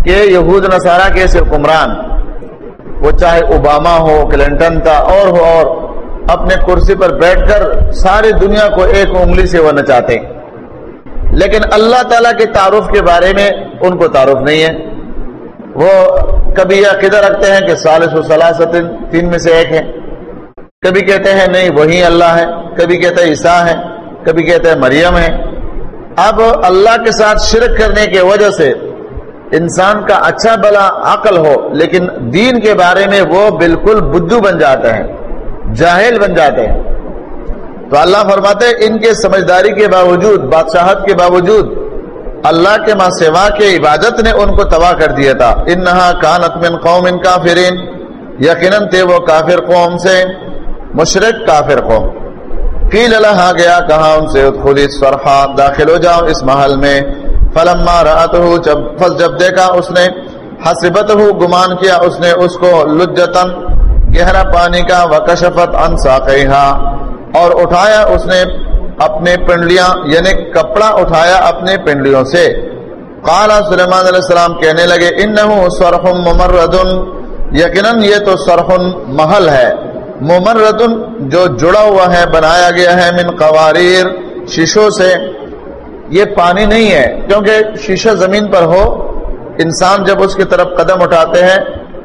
کہ یہود نصارہ کے ایسے حکمران وہ چاہے اوباما ہو، کلنٹن تھا اور ہو اور، اپنے کرسی پر بیٹھ کر ساری دنیا کو ایک انگلی سے وہ نچاتے لیکن اللہ تعالیٰ کے تعارف کے بارے میں ان کو تعارف نہیں ہے۔ وہ کبھی یہ عقیدہ رکھتے ہیں کہ سالس و سلاست تین میں سے ایک ہے کبھی کہتے ہیں نہیں، وہی اللہ ہے۔ کبھی کہتے ہیں عیسیٰ ہے کبھی کہتے ہیں مریم ہے اب اللہ کے ساتھ شرک کرنے کی وجہ سے انسان کا اچھا بلا عقل ہو، لیکن دین کے بارے میں وہ بالکل بدھو بن جاتے ہیں، جاہل بن جاتے ہیں۔ تو اللہ فرماتے ان کے سمجھداری کے باوجود، بادشاہت کے باوجود، اللہ کے ماں سیوا کے عبادت نے ان کو تباہ کر دیا تھا۔ انہا کانت من قوم ان کافرین۔ یقیناً تھے وہ کافر قوم سے مشرق کافر قوم۔ قیل اللہ گیا، کہا ان سے ادخلی سرحا داخل ہو جاؤ اس محل میں۔ فلما رأته جب جب دیکھا اس نے حسبته گمان کیا اس نے اس کو لجتن گہرا پانی کا، وکشفت ان ساقیہا۔ اور اٹھایا اس نے اپنے پنڈلیاں یعنی کپڑا اٹھایا اپنے پنڈلیوں سے۔ قال سلیمان علیہ السلام کہنے لگے، انہو سرح ممردن یقیناً یہ تو سرح محل ہے۔ ممردن جو جڑا ہوا ہے، بنایا گیا ہے من قواریر، شیشوں سے۔ یہ پانی نہیں ہے، کیونکہ شیشہ زمین پر ہو۔ انسان جب اس کی طرف قدم اٹھاتے ہیں،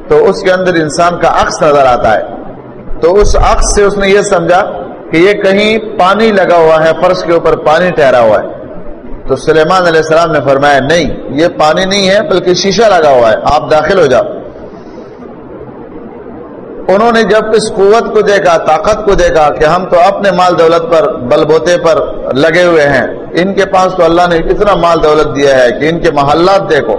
تو اس کے اندر انسان کا عکس نظر آتا ہے۔ تو اس عکس سے اس نے یہ سمجھا کہ یہ کہیں پانی لگا ہوا ہے، فرش کے اوپر پانی ٹھہرا ہوا ہے۔ تو سلیمان علیہ السلام نے فرمایا، نہیں، یہ پانی نہیں ہے، بلکہ شیشہ لگا ہوا ہے۔ آپ داخل ہو جاؤ۔ انہوں نے جب اس قوت کو دیکھا، طاقت کو دیکھا کہ ہم تو اپنے مال دولت پر بل بوتے پر لگے ہوئے ہیں۔ ان کے پاس تو اللہ نے اتنا مال دولت دیا ہے کہ ان کے محلات دیکھو۔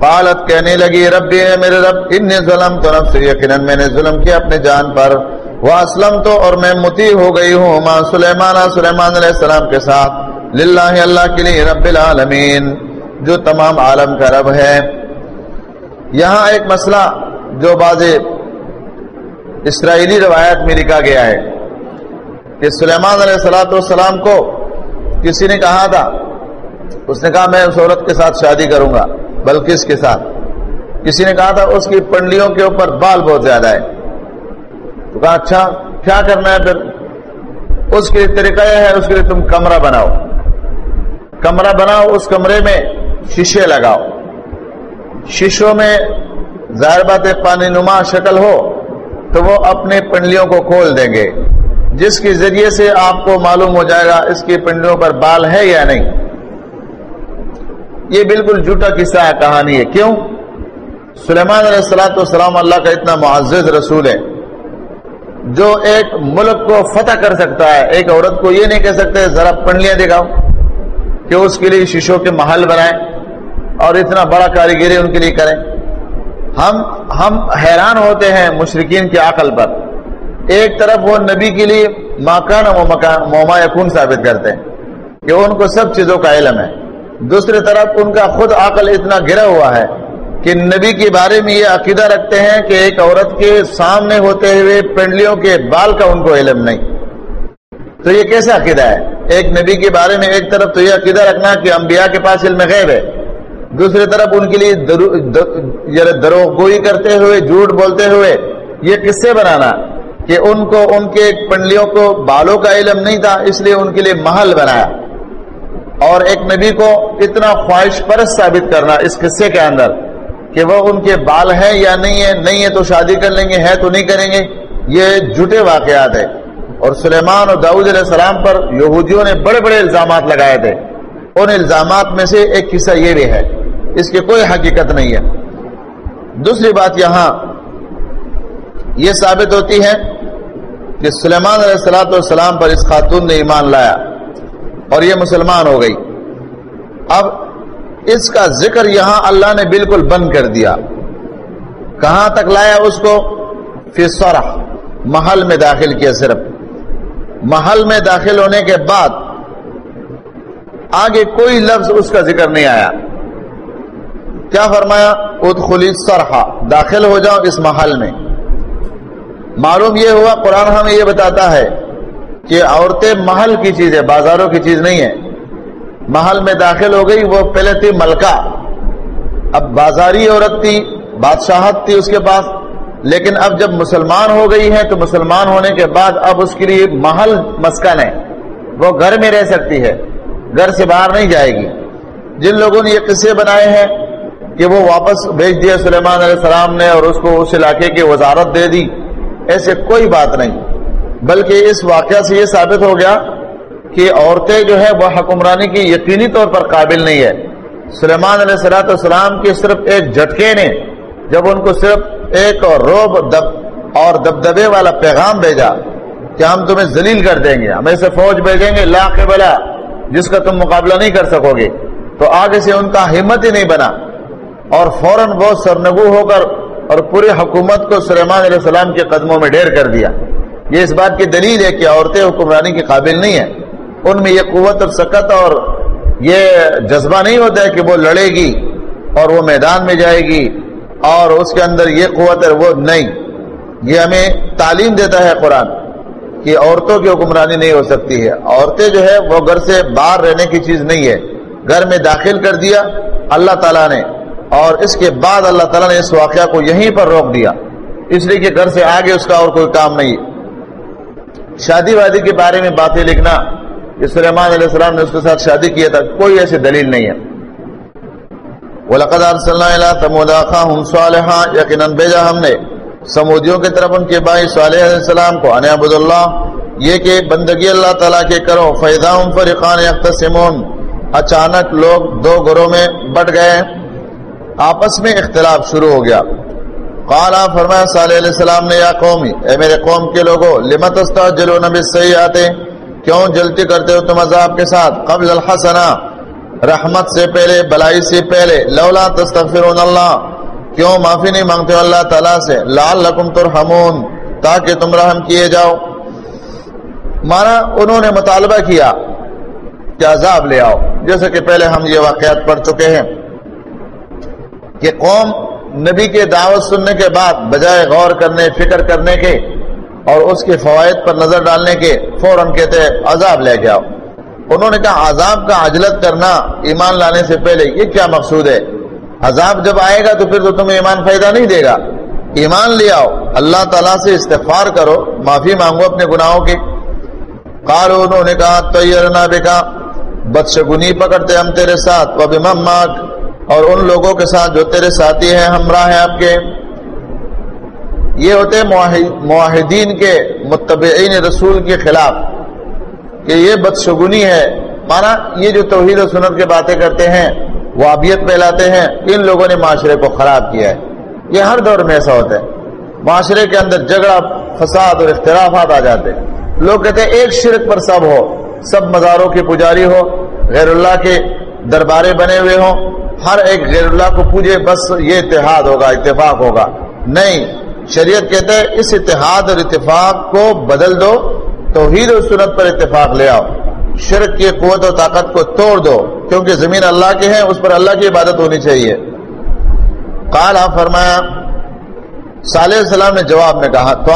قالت، کہنے لگی رب میرے رب ان نے ظلم تو نفس یقیناً میں نے ظلم کیا اپنے جان پر۔ وہ اسلم تو اور میں متی ہو گئی ہوں ماں سلیمان سلیمان علیہ السلام کے ساتھ۔ للہ اللہ کے لیے رب العالمین، جو تمام عالم کا رب ہے۔ یہاں ایک مسئلہ جو بعض اسرائیلی روایت میں لکھا گیا ہے کہ سلیمان علیہ السلاۃ والسلام کو کسی نے کہا تھا، اس نے کہا، میں اس عورت کے ساتھ شادی کروں گا، بلکہ اس کے ساتھ۔ کسی نے کہا تھا، اس کی پنڈلیوں کے اوپر بال بہت زیادہ ہے۔ تو کہا اچھا کیا کرنا ہے پھر؟ اس کے طریقہ یہ ہے، اس کے لیے تم کمرہ بناؤ۔ کمرہ بناؤ، اس کمرے میں شیشے لگاؤ۔ شیشوں میں ظاہر بات پانی نما شکل ہو تو وہ اپنے پنڈلیوں کو کھول دیں گے۔ جس کے ذریعے سے آپ کو معلوم ہو جائے گا اس کی پنڈلیوں پر بال ہے یا نہیں۔ یہ بالکل جھوٹا قصہ ہے، کہانی ہے۔ کیوں؟ سلیمان علیہ السلاۃ والسلام اللہ کا اتنا معزز رسول ہے۔ جو ایک ملک کو فتح کر سکتا ہے، ایک عورت کو یہ نہیں کہہ سکتے، ذرا پنڈلیاں دکھاؤ کہ اس کے لیے شیشوں کے محل بنائیں اور اتنا بڑا کاریگری ان کے لیے کریں۔ ہم ہم حیران ہوتے ہیں مشرقین کی عقل پر۔ ایک طرف وہ نبی کے لیے مکان، موما یقون ثابت کرتے ہیں کہ ان کو سب چیزوں کا علم ہے۔ دوسری طرف ان کا خود عقل اتنا گرا ہوا ہے کہ نبی کے بارے میں یہ عقیدہ رکھتے ہیں کہ ایک عورت کے سامنے ہوتے ہوئے پنڈلیوں کے بال کا ان کو علم نہیں۔ تو یہ کیسے عقیدہ ہے؟ ایک نبی کے بارے میں ایک طرف تو یہ عقیدہ رکھنا کہ انبیاء کے پاس علم غیب ہے۔ دوسری طرف ان کے لیے یعنی دروغ گوئی کرتے ہوئے، جھوٹ بولتے ہوئے یہ کس سے بنانا کہ ان کو، ان کے پنڈلیوں کو بالوں کا علم نہیں تھا، اس لیے ان کے لیے محل بنایا۔ اور ایک نبی کو اتنا خواہش پرست ثابت کرنا اس قصے کے اندر کہ وہ ان کے بال ہیں یا نہیں ہے نہیں ہے تو شادی کر لیں گے، ہے تو نہیں کریں گے، یہ جھوٹے واقعات ہے اور سلیمان اور داؤد علیہ السلام پر یہودیوں نے بڑے بڑے الزامات لگائے تھے۔ ان الزامات میں سے ایک قصہ یہ بھی ہے اس کی کوئی حقیقت نہیں ہے۔ دوسری بات یہاں یہ ثابت ہوتی ہے کہ سلیمان علیہ السلاۃ والسلام پر اس خاتون نے ایمان لایا اور یہ مسلمان ہو گئی۔ اب اس کا ذکر یہاں اللہ نے بالکل بند کر دیا۔ کہاں تک لایا اس کو؟ فصرح محل میں داخل کیا صرف۔ محل میں داخل ہونے کے بعد آگے کوئی لفظ اس کا ذکر نہیں آیا۔ کیا فرمایا؟ ادخلی سرحا داخل ہو جاؤ اس محل میں۔ معلوم یہ ہوا، قرآن ہمیں یہ بتاتا ہے کہ عورتیں محل کی چیز ہے، بازاروں کی چیز نہیں ہے۔ محل میں داخل ہو گئی، وہ پہلے تھی ملکہ۔ اب بازاری عورت تھی، بادشاہت تھی اس کے پاس۔ لیکن اب جب مسلمان ہو گئی ہے تو مسلمان ہونے کے بعد اب اس کے لیے محل مسکن ہے۔ وہ گھر میں رہ سکتی ہے، گھر سے باہر نہیں جائے گی۔ جن لوگوں نے یہ قصے بنائے ہیں کہ وہ واپس بھیج دیا سلیمان علیہ السلام نے اور اس کو اس علاقے کی وزارت دے دی، ایسے کوئی بات نہیں۔ بلکہ اس واقعہ سے یہ ثابت ہو گیا کہ عورتیں جو ہے وہ حکمرانی کی یقینی طور پر قابل نہیں ہے۔ سلیمان علیہ السلاۃ السلام کے صرف ایک جھٹکے نے جب ان کو صرف ایک اور روب دب اور دبدبے والا پیغام بھیجا کہ ہم تمہیں ذلیل کر دیں گے، ہم ایسے فوج بھیجیں گے، لا بلا جس کا تم مقابلہ نہیں کر سکو گے۔ تو آگے سے ان کا ہمت ہی نہیں بنا۔ اور فوراً وہ سرنگو ہو کر اور پوری حکومت کو سلیمان علیہ السلام کے قدموں میں ڈھیر کر دیا۔ یہ اس بات کی دلیل ہے کہ عورتیں حکمرانی کے قابل نہیں ہیں۔ ان میں یہ قوت اور سکت اور یہ جذبہ نہیں ہوتا ہے کہ وہ لڑے گی اور وہ میدان میں جائے گی اور اس کے اندر یہ قوت ہے وہ نہیں۔ یہ ہمیں تعلیم دیتا ہے قرآن کہ عورتوں کی حکمرانی نہیں ہو سکتی ہے۔ عورتیں جو ہے وہ گھر سے باہر رہنے کی چیز نہیں ہے۔ گھر میں داخل کر دیا۔ اللہ تعالیٰ نے اور اس کے بعد اللہ تعالیٰ نے اس واقعہ کو یہیں پر روک دیا۔ اس لیے کہ گھر سے آگے اس کا اور کوئی کام نہیں۔ شادی وادی کے بارے میں باتیں لکھنا، کہ سلیمان علیہ السلام نے اس کے ساتھ شادی کیا تھا کوئی ایسی دلیل نہیں ہے۔ وَلَقَدْ أَرْسَلْنَا إِلَىٰ ثَمُودَ أَخَاهُمْ صَالِحًا، یقیناً بھیجا ہم نے۔ سمودیوں کی طرف ان کے بھائی صالح علیہ السلام کو ان عبد اللہ یہ کہ بندگی اللہ تعالیٰ کے کرو، فَإِذَا فَرِقَانِ يَخْتَصِمُونَ اچانک لوگ دو گروہ میں بٹ گئے۔ آپس میں اختلاف شروع ہو گیا۔ قالا، فرمایا صالح علیہ السلام نے، یا قومی، اے میرے قوم کے لوگوں لمت استعجلون بالسیئات؟ کیوں جلتی کرتے ہو تم عذاب کے ساتھ؟ قبل الحسنہ، رحمت سے پہلے، بلائی سے پہلے، لولا تستغفرون اللہ۔ کیوں معافی نہیں مانگتے ہو اللہ تعالیٰ سے؟ لعلکم ترحمون، تاکہ تم رحم کیے جاؤ۔ مانا، انہوں نے مطالبہ کیا کہ عذاب لے آؤ۔ جیسے کہ پہلے ہم یہ واقعات پڑھ چکے ہیں۔ کہ قوم نبی کے دعوت سننے کے بعد بجائے غور کرنے، فکر کرنے کے اور اس کے فوائد پر نظر ڈالنے کے فوراً کہتے عذاب لے کے آؤ۔ انہوں نے کہا، عذاب کا عجلت کرنا ایمان لانے سے پہلے یہ کیا مقصود ہے؟ عذاب جب آئے گا تو پھر تو تمہیں ایمان فائدہ نہیں دے گا۔ ایمان لے آؤ، اللہ تعالیٰ سے استغفار کرو، معافی مانگو اپنے گناہوں کی۔ قالو انہوں نے کہا، طیرنا بکا بدشگنی پکڑتے ہم تیرے ساتھ و اور ان لوگوں کے ساتھ جو تیرے ساتھی ہیں، ہمراہ ہیں آپ کے۔ یہ ہوتے معاہدین کے متبعین رسول کے خلاف کہ یہ بدشگنی ہے۔ مانا یہ جو توحید و سنت کے باتیں کرتے ہیں وہ ابیت پھیلاتے ہیں، ان لوگوں نے معاشرے کو خراب کیا ہے۔ یہ ہر دور میں ایسا ہوتا ہے۔ معاشرے کے اندر جھگڑا، فساد اور اختلافات آ جاتے ہیں۔ لوگ کہتے ہیں، ایک شرک پر سب ہو، سب مزاروں کے پجاری ہو، غیر اللہ کے دربارے بنے ہوئے ہوں۔ ہر ایک غیر اللہ کو پوجے، بس یہ اتحاد ہوگا، اتفاق ہوگا۔ نہیں، شریعت کہتے ہیں، اس اتحاد اور اتفاق کو بدل دو، توحید و سنت پر اتفاق لے آؤ۔ شرک کی قوت و طاقت کو توڑ دو، کیونکہ زمین اللہ کے ہیں، اس پر اللہ کی عبادت ہونی چاہیے۔ کال آپ فرمایا، صالح السلام نے جواب میں کہا تو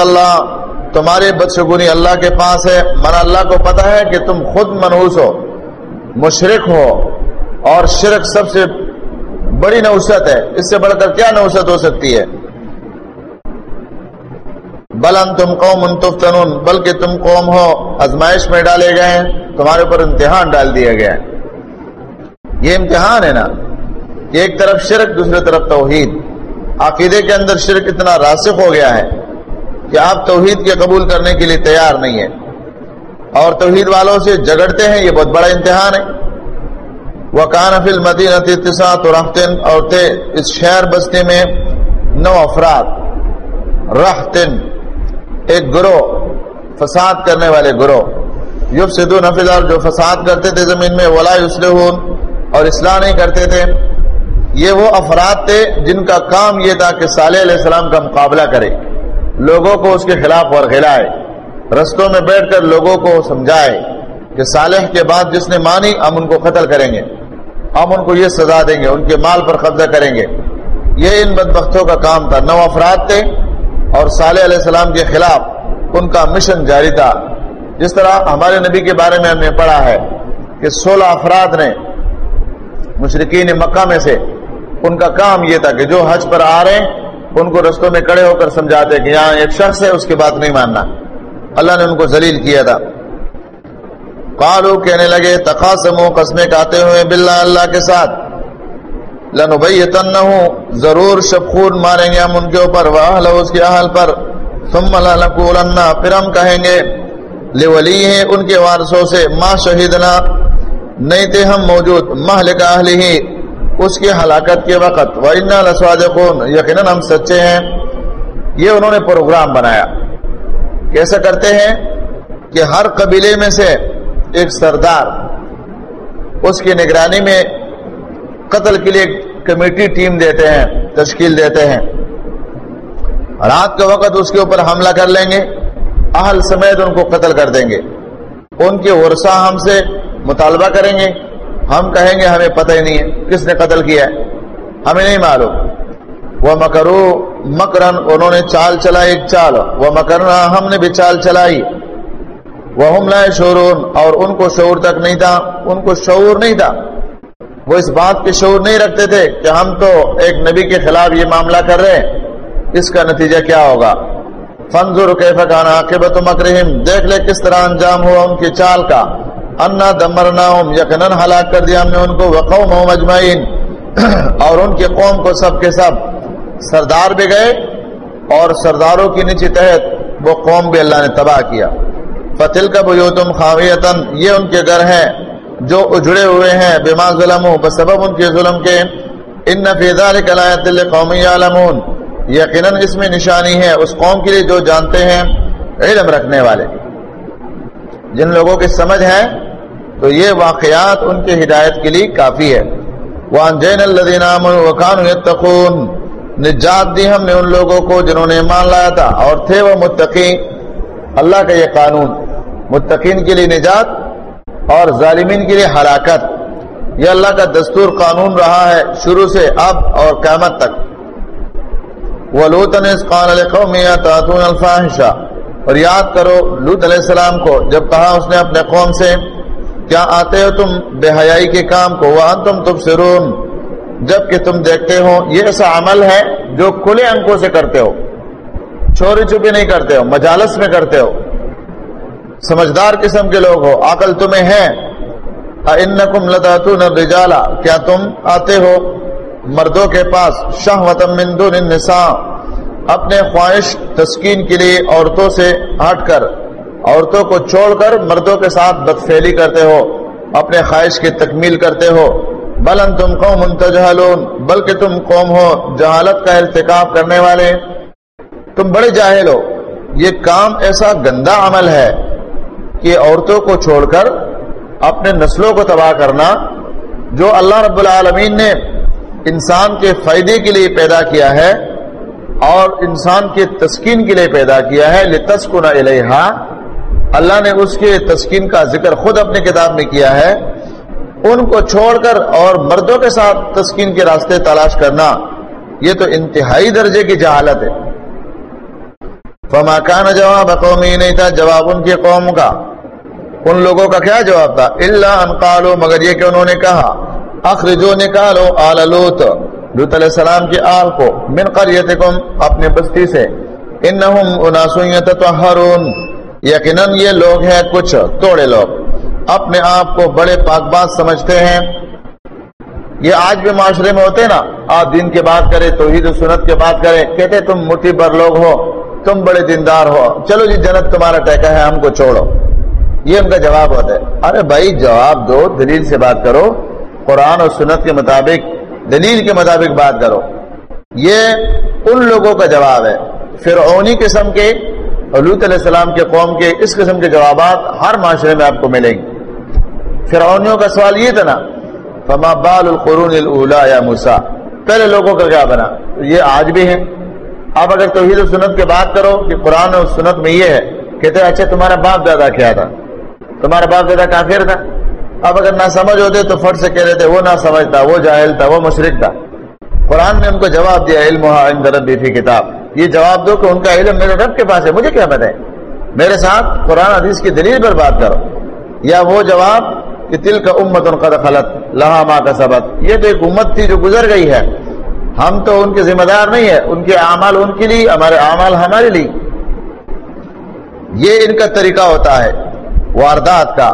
اللہ تمہاری بدشگونی اللہ کے پاس ہے۔ من اللہ کو پتا ہے کہ تم خود منحوس ہو مشرق ہو۔ اور شرک سب سے بڑی نوسط ہے۔ اس سے بڑھ کر کیا نوسط ہو سکتی ہے؟ بلن تم قوم تفتنون، بلکہ تم قوم ہو ازمائش میں ڈالے گئے ہیں، تمہارے اوپر امتحان ڈال دیا گیا ہے۔ یہ امتحان ہے نا، کہ ایک طرف شرک دوسری طرف توحید۔ عقیدے کے اندر شرک اتنا راسخ ہو گیا ہے کہ آپ توحید کے قبول کرنے کے لیے تیار نہیں ہے اور توحید والوں سے جگڑتے ہیں، یہ بہت بڑا امتحان ہے۔ وہ کان فل مدین رختن اور تھے اس شہر بستے میں نو افراد رختن ایک گروہ، فساد کرنے والے گروہ۔ یوب سدو نفیدار جو فساد کرتے تھے زمین میں، ولا اسلح اور اصلاح نہیں کرتے تھے۔ یہ وہ افراد تھے جن کا کام یہ تھا کہ صالح علیہ السلام کا مقابلہ کرے۔ لوگوں کو اس کے خلاف ورغلائے۔ رستوں میں بیٹھ کر لوگوں کو سمجھائے کہ صالح کے بعد جس نے مانی، ہم ان کو قتل کریں گے۔ ہم ان کو یہ سزا دیں گے، ان کے مال پر قبضہ کریں گے۔ یہ ان بدبختوں کا کام تھا۔ نو افراد تھے اور صالح علیہ السلام کے خلاف ان کا مشن جاری تھا۔ جس طرح ہمارے نبی کے بارے میں ہم نے پڑھا ہے کہ سولہ افراد نے مشرقین مکہ میں سے، ان کا کام یہ تھا کہ جو حج پر آ رہے ہیں، ان کو رستوں میں کڑے ہو کر سمجھاتے کہ یہاں ایک شخص ہے، اس کی بات نہیں ماننا۔ اللہ نے ان کو ذلیل کیا تھا۔ قالو کہنے لگے تقاسمو قسمیں کہتے ہوئے، باللہ اللہ کے ساتھ۔ لنبیتنہو، ضرور شبخون ماریں گے ہم ان کے اوپر واہل اس کے اہل پر۔ ثم لنقولنہ پھر ہم کہیں گے لولی ہیں ان کے وارثوں سے، ما شہیدنا نہیں تھے ہم موجود محلک اہلی ہی۔ اس کی ہلاکت کے وقت، وَإِنَّا لَسْوَادِقُونَ یقیناً ہم سچے ہیں۔ یہ انہوں نے پروگرام بنایا۔ کیسا کرتے ہیں؟ کہ ہر قبیلے میں سے ایک سردار، اس کی نگرانی میں قتل کے لیے کمیٹی ٹیم دیتے ہیں، تشکیل دیتے ہیں۔ رات کے وقت اس کے اوپر حملہ کر لیں گے، اہل سمیت ان کو قتل کر دیں گے۔ ان کے ورثہ ہم سے مطالبہ کریں گے، ہم کہیں گے، ہمیں پتہ ہی نہیں ہے، کس نے قتل کیا ہے۔ ہمیں نہیں معلوم۔ وہ مکرو مکرن، انہوں نے چال چلائی ایک چال۔ وہ مکرنا ہم نے بھی چال چلائی۔ وہ ہم لائے شورون اور ان کو شعور تک نہیں تھا، ان کو شعور نہیں تھا۔ وہ اس بات کے شعور نہیں رکھتے تھے کہ ہم تو ایک نبی کے خلاف یہ معاملہ کر رہے ہیں۔ اس کا نتیجہ کیا ہوگا؟ فنزر کیف کان عاقبت مکرہم دیکھ لے کس طرح انجام ہوا ان کی چال کا۔ انا دمرناہم یقیناً ہلاک کر دیا ہم نے ان کو۔ وقومہم اجمعین اور ان کے قوم کو سب کے سب سردار بھی گئے اور سرداروں کی نیچے تحت وہ قوم بھی اللہ نے تباہ کیا۔ فتل کا بیوتم خاویتن یہ ان کے گھر ہیں جو اجڑے ہوئے ہیں، بما ظلم بسبب ان کے ظلم کے۔ ان فی ذلک لایت یقیناً اس میں نشانی ہے، اس قوم کے لیے جو جانتے ہیں علم رکھنے والے۔ جن لوگوں کی سمجھ ہے، تو یہ واقعات ان کے ہدایت کے لیے کافی ہے۔ وانجین الذین آمنوا وکانوا یتقون نجات دی ہم نے ان لوگوں کو جنہوں نے ایمان لایا تھا اور تھے وہ متقی۔ اللہ کا یہ قانون۔ متقین کے لیے نجات اور ظالمین کے لیے ہلاکت۔ یہ اللہ کا دستور قانون رہا ہے شروع سے اب اور قیامت تک۔ وَلُوتًا اور یاد کرو لوت علیہ السلام کو جب کہا اس نے اپنے قوم سے، کیا آتے ہو تم بے حیائی کے کام کو؟ وہ تم تم سرون جبکہ تم دیکھتے ہو، یہ ایسا عمل ہے جو کھلے انکوں سے کرتے ہو۔ چوری چھپی نہیں کرتے ہو، مجالس میں کرتے ہو۔ سمجھدار قسم کے لوگ ہو عقل تمہیں ہے انکم لتاتون الرجال۔ کیا تم آتے ہو؟ مردوں کے پاس شہوتم من دون النساء۔ اپنے خواہش تسکین کے لیے عورتوں سے ہٹ کر، عورتوں کو چھوڑ کر مردوں کے ساتھ بدفیلی کرتے ہو۔ اپنے خواہش کی تکمیل کرتے ہو۔ بلن تم قوم تجہلون۔ بلکہ تم قوم ہو، جہالت کا ارتکاب کرنے والے۔ تم بڑے جاہل ہو۔ یہ کام ایسا گندا عمل ہے۔ کہ عورتوں کو چھوڑ کر اپنے نسلوں کو تباہ کرنا جو اللہ رب العالمین نے انسان کے فائدے کے لیے پیدا کیا ہے اور انسان کے تسکین کے لیے پیدا کیا ہے لتسکن الیہا اللہ نے اس کے تسکین کا ذکر خود اپنی کتاب میں کیا ہے۔ ان کو چھوڑ کر اور مردوں کے ساتھ تسکین کے راستے تلاش کرنا، یہ تو انتہائی درجے کی جہالت ہے۔ فما کان جواب قومی نہیں تھا جواب ان کی قوم کا۔ ان لوگوں کا کیا جواب تھا؟ اللہ انقالو مگر یہ کہ انہوں نے کہا اخرجو نکالو آل لوت لوت علیہ السلام کی آل کو من قریتکم اپنے بستی سے۔ انہم اناسو یتطہرون یقیناً یہ لوگ ہیں کچھ توڑے لوگ۔ اپنے آپ کو بڑے پاک باز سمجھتے ہیں۔ یہ آج بھی معاشرے میں ہوتے نا، آپ دین کے بات کریں، توحید و سنت کے بات کریں، کہتے تم مٹھی پر لوگ ہو، تم بڑے دیندار ہو۔ چلو جی جنت تمہارا ٹیکا ہے، ہم کو چھوڑو۔ یہ ان کا جواب ہوتا ہے۔ ارے بھائی جواب دو، دلیل سے بات کرو۔ قرآن اور سنت کے مطابق، دلیل کے مطابق بات کرو۔ یہ ان لوگوں کا جواب ہے۔ فرعونی قسم کے علوت علیہ السلام کے قوم کے اس قسم کے جوابات ہر معاشرے میں آپ کو ملیں گے۔ فرعونیوں کا سوال یہ تھا نا، فما بال القرون الاولا یا موسا پہلے لوگوں کا کیا بنا؟ یہ آج بھی ہے اب اگر توحید و سنت کی بات کرو کہ قرآن اور سنت میں یہ ہے، کہتے ہیں اچھا تمہارا باپ دادا کیا تھا؟ تمہارا باپ دادا کافر تھا۔ اب اگر نہ سمجھ ہوتے تو فٹ سے کہہ رہے تھے وہ نہ سمجھتا، وہ جاہل تھا، وہ مشرق تھا۔ قرآن نے ان کو جواب دیا، علم عند ربی فی کتاب۔ یہ جواب دو کہ ان کا علم میرے رب کے پاس ہے، مجھے کیا پتہ ہے؟ میرے ساتھ قرآن حدیث کی دلیل پر بات کرو۔ یا وہ جواب کہ تل کا امت ان قد خلط لہا ماں کا سبق یہ تو ایک امت تھی جو گزر گئی ہے۔ ہم تو ان کے ذمہ دار نہیں ہے ان کے اعمال ان کے لیے، ہمارے اعمال ہمارے لیے۔ یہ ان کا طریقہ ہوتا ہے۔ واردات کا۔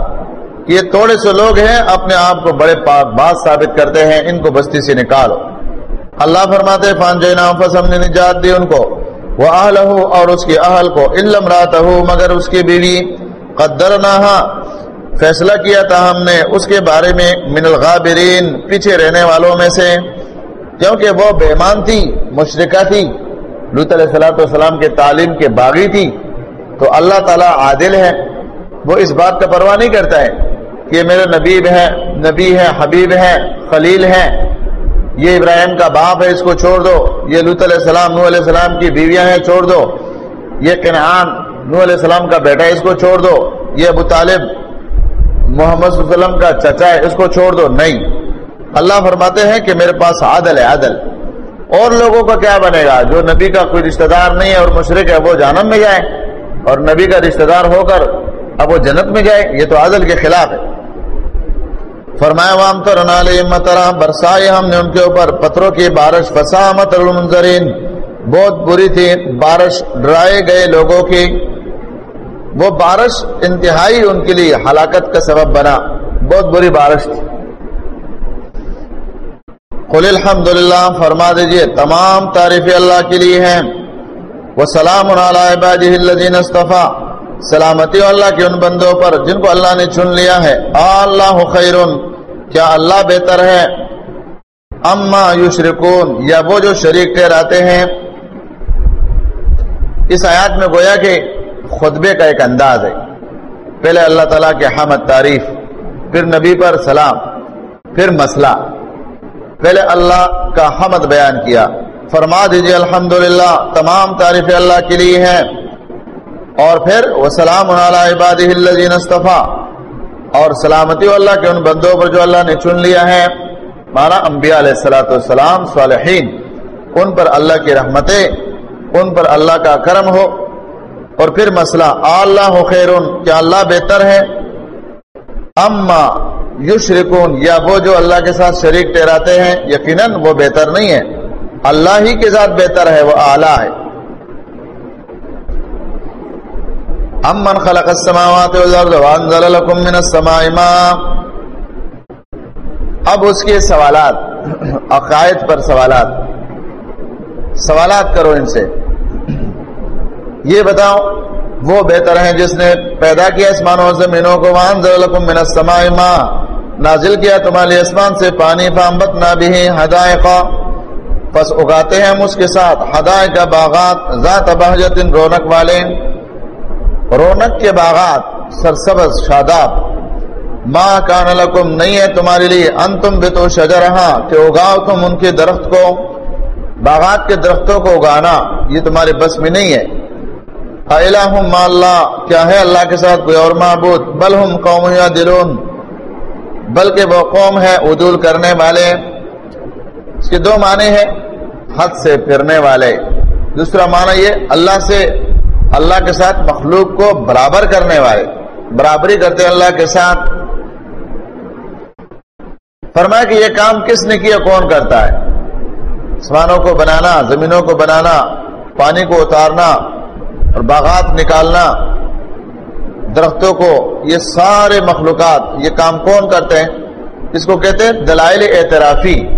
یہ تھوڑے سے لوگ ہیں، اپنے آپ کو بڑے پاک بات ثابت کرتے ہیں، ان کو بستی سے نکالو۔ اللہ فرماتے فان جینا ہم نے نجات، دی ان کو۔ وہ اہل اور اس کی اہل کو۔ علم رات مگر اس کی بیوی۔ قدر نہ فیصلہ کیا تھا ہم نے اس کے بارے میں، من الغابرین پیچھے رہنے والوں میں سے۔ کیونکہ وہ بےمان تھی مشرقہ تھی۔ لط علیہ السلاۃ والسلام کے تعلیم کے باغی تھی۔ تو اللہ تعالیٰ عادل ہے۔ وہ اس بات کا پرواہ نہیں کرتا ہے کہ میرے نبیب ہے، نبی ہے، حبیب ہے، خلیل ہے۔ یہ ابراہیم کا باپ ہے، اس کو چھوڑ دو۔ یہ لط علیہ السلام نو علیہ السلام کی بیویاں ہیں، چھوڑ دو۔ یہ کنعان نو علیہ السلام کا بیٹا ہے، اس کو چھوڑ دو۔ یہ ابو طالب، محمد صلی اللہ علیہ وسلم کا چچا ہے، اس کو چھوڑ دو۔ نہیں۔ اللہ فرماتے ہیں کہ میرے پاس عادل ہے عادل اور لوگوں کا کیا بنے گا؟ جو نبی کا کوئی رشتہ دار نہیں ہے اور مشرق ہے، وہ جانم میں جائے اور نبی کا رشتہ دار ہو کر اب وہ جنت میں جائے، یہ تو عادل کے خلاف ہے۔ فرمایا وام تو رنا برسائے ہم نے ان کے اوپر پتھروں کی بارش، فسامت المنظرین بہت بری تھی بارش، ڈرائے گئے لوگوں کی۔ وہ بارش انتہائی ان کے لیے ہلاکت کا سبب بنا۔ بہت بری بارش تھی۔ قل الحمد للہ فرما دیجیے، تمام تعریف اللہ کے لیے ہیں۔ وہ سلام الدین استفا سلامتی اللہ کے ان بندوں پر جن کو اللہ نے چن لیا ہے۔ اللہ خیر کیا اللہ بہتر ہے؟ اما یشرکون، یا وہ جو شریک ٹھہراتے ہیں۔ اس آیات میں گویا کہ خطبے کا ایک انداز ہے۔ پہلے اللہ تعالیٰ کے حمد تعریف، پھر نبی پر سلام، پھر مسئلہ۔ پہلے اللہ کا حمد بیان کیا۔ فرما دیجیے الحمد تمام تعریف اللہ کے لیے ہیں۔ اور پھر وہ سلام عباد استفا اور سلامتی اللہ کے ان بندوں پر جو اللہ نے چن لیا ہے مانا انبیاء علیہ السلاۃ والسلام صالحین، ان پر اللہ کی رحمتیں، ان پر اللہ کا کرم ہو۔ اور پھر مسئلہ، اللہ خیر کیا اللہ بہتر ہے؟ اما یشرکون، یا وہ جو اللہ کے ساتھ شریک ٹہراتے ہیں، یقیناً وہ بہتر نہیں ہے۔ اللہ ہی کے ساتھ بہتر ہے، وہ اعلیٰ ہے۔ امن خلق السماوات والارض وانزل لكم من السماء ماء. اب اس کے سوالات، عقائد پر سوالات۔ سوالات کرو ان سے۔ یہ بتاؤ، وہ بہتر ہیں جس نے پیدا کیا اسمانوں زمینوں کو وانزل لكم من السماء ماء۔ نازل کیا تمہارے اسمان سے پانی فامبت نہ بھی ہدایقہ پس اگاتے ہیں ہم اس کے ساتھ ہدایہ باغات، ذات بہجت، رونق والے۔ رونق کے باغات، سرسبز، شاداب۔ ماں کان لکم، نہیں ہے تمہارے لیے۔ انتم بے تو شجرہاں کہ اگاؤ تم ان کے درخت کو، باغات کے درختوں کو اگانا۔ یہ تمہارے بس میں نہیں ہے۔ الہم ما اللہ، کیا ہے اللہ کے ساتھ؟ کوئی اور معبود۔ بل ہم قوم یا دلون بلکہ وہ قوم ہے عدول کرنے والے۔ اس کے دو معنی ہیں، حد سے پھرنے والے۔ دوسرا معنی یہ، اللہ سے اللہ کے ساتھ مخلوق کو برابر کرنے والے، برابری کرتے اللہ کے ساتھ۔ فرمایا کہ یہ کام کس نے کیا، کون کرتا ہے؟ آسمانوں کو بنانا، زمینوں کو بنانا، پانی کو اتارنا اور باغات نکالنا۔ درختوں کو، یہ سارے مخلوقات، یہ کام کون کرتے ہیں؟ اس کو کہتے ہیں دلائل اعترافی۔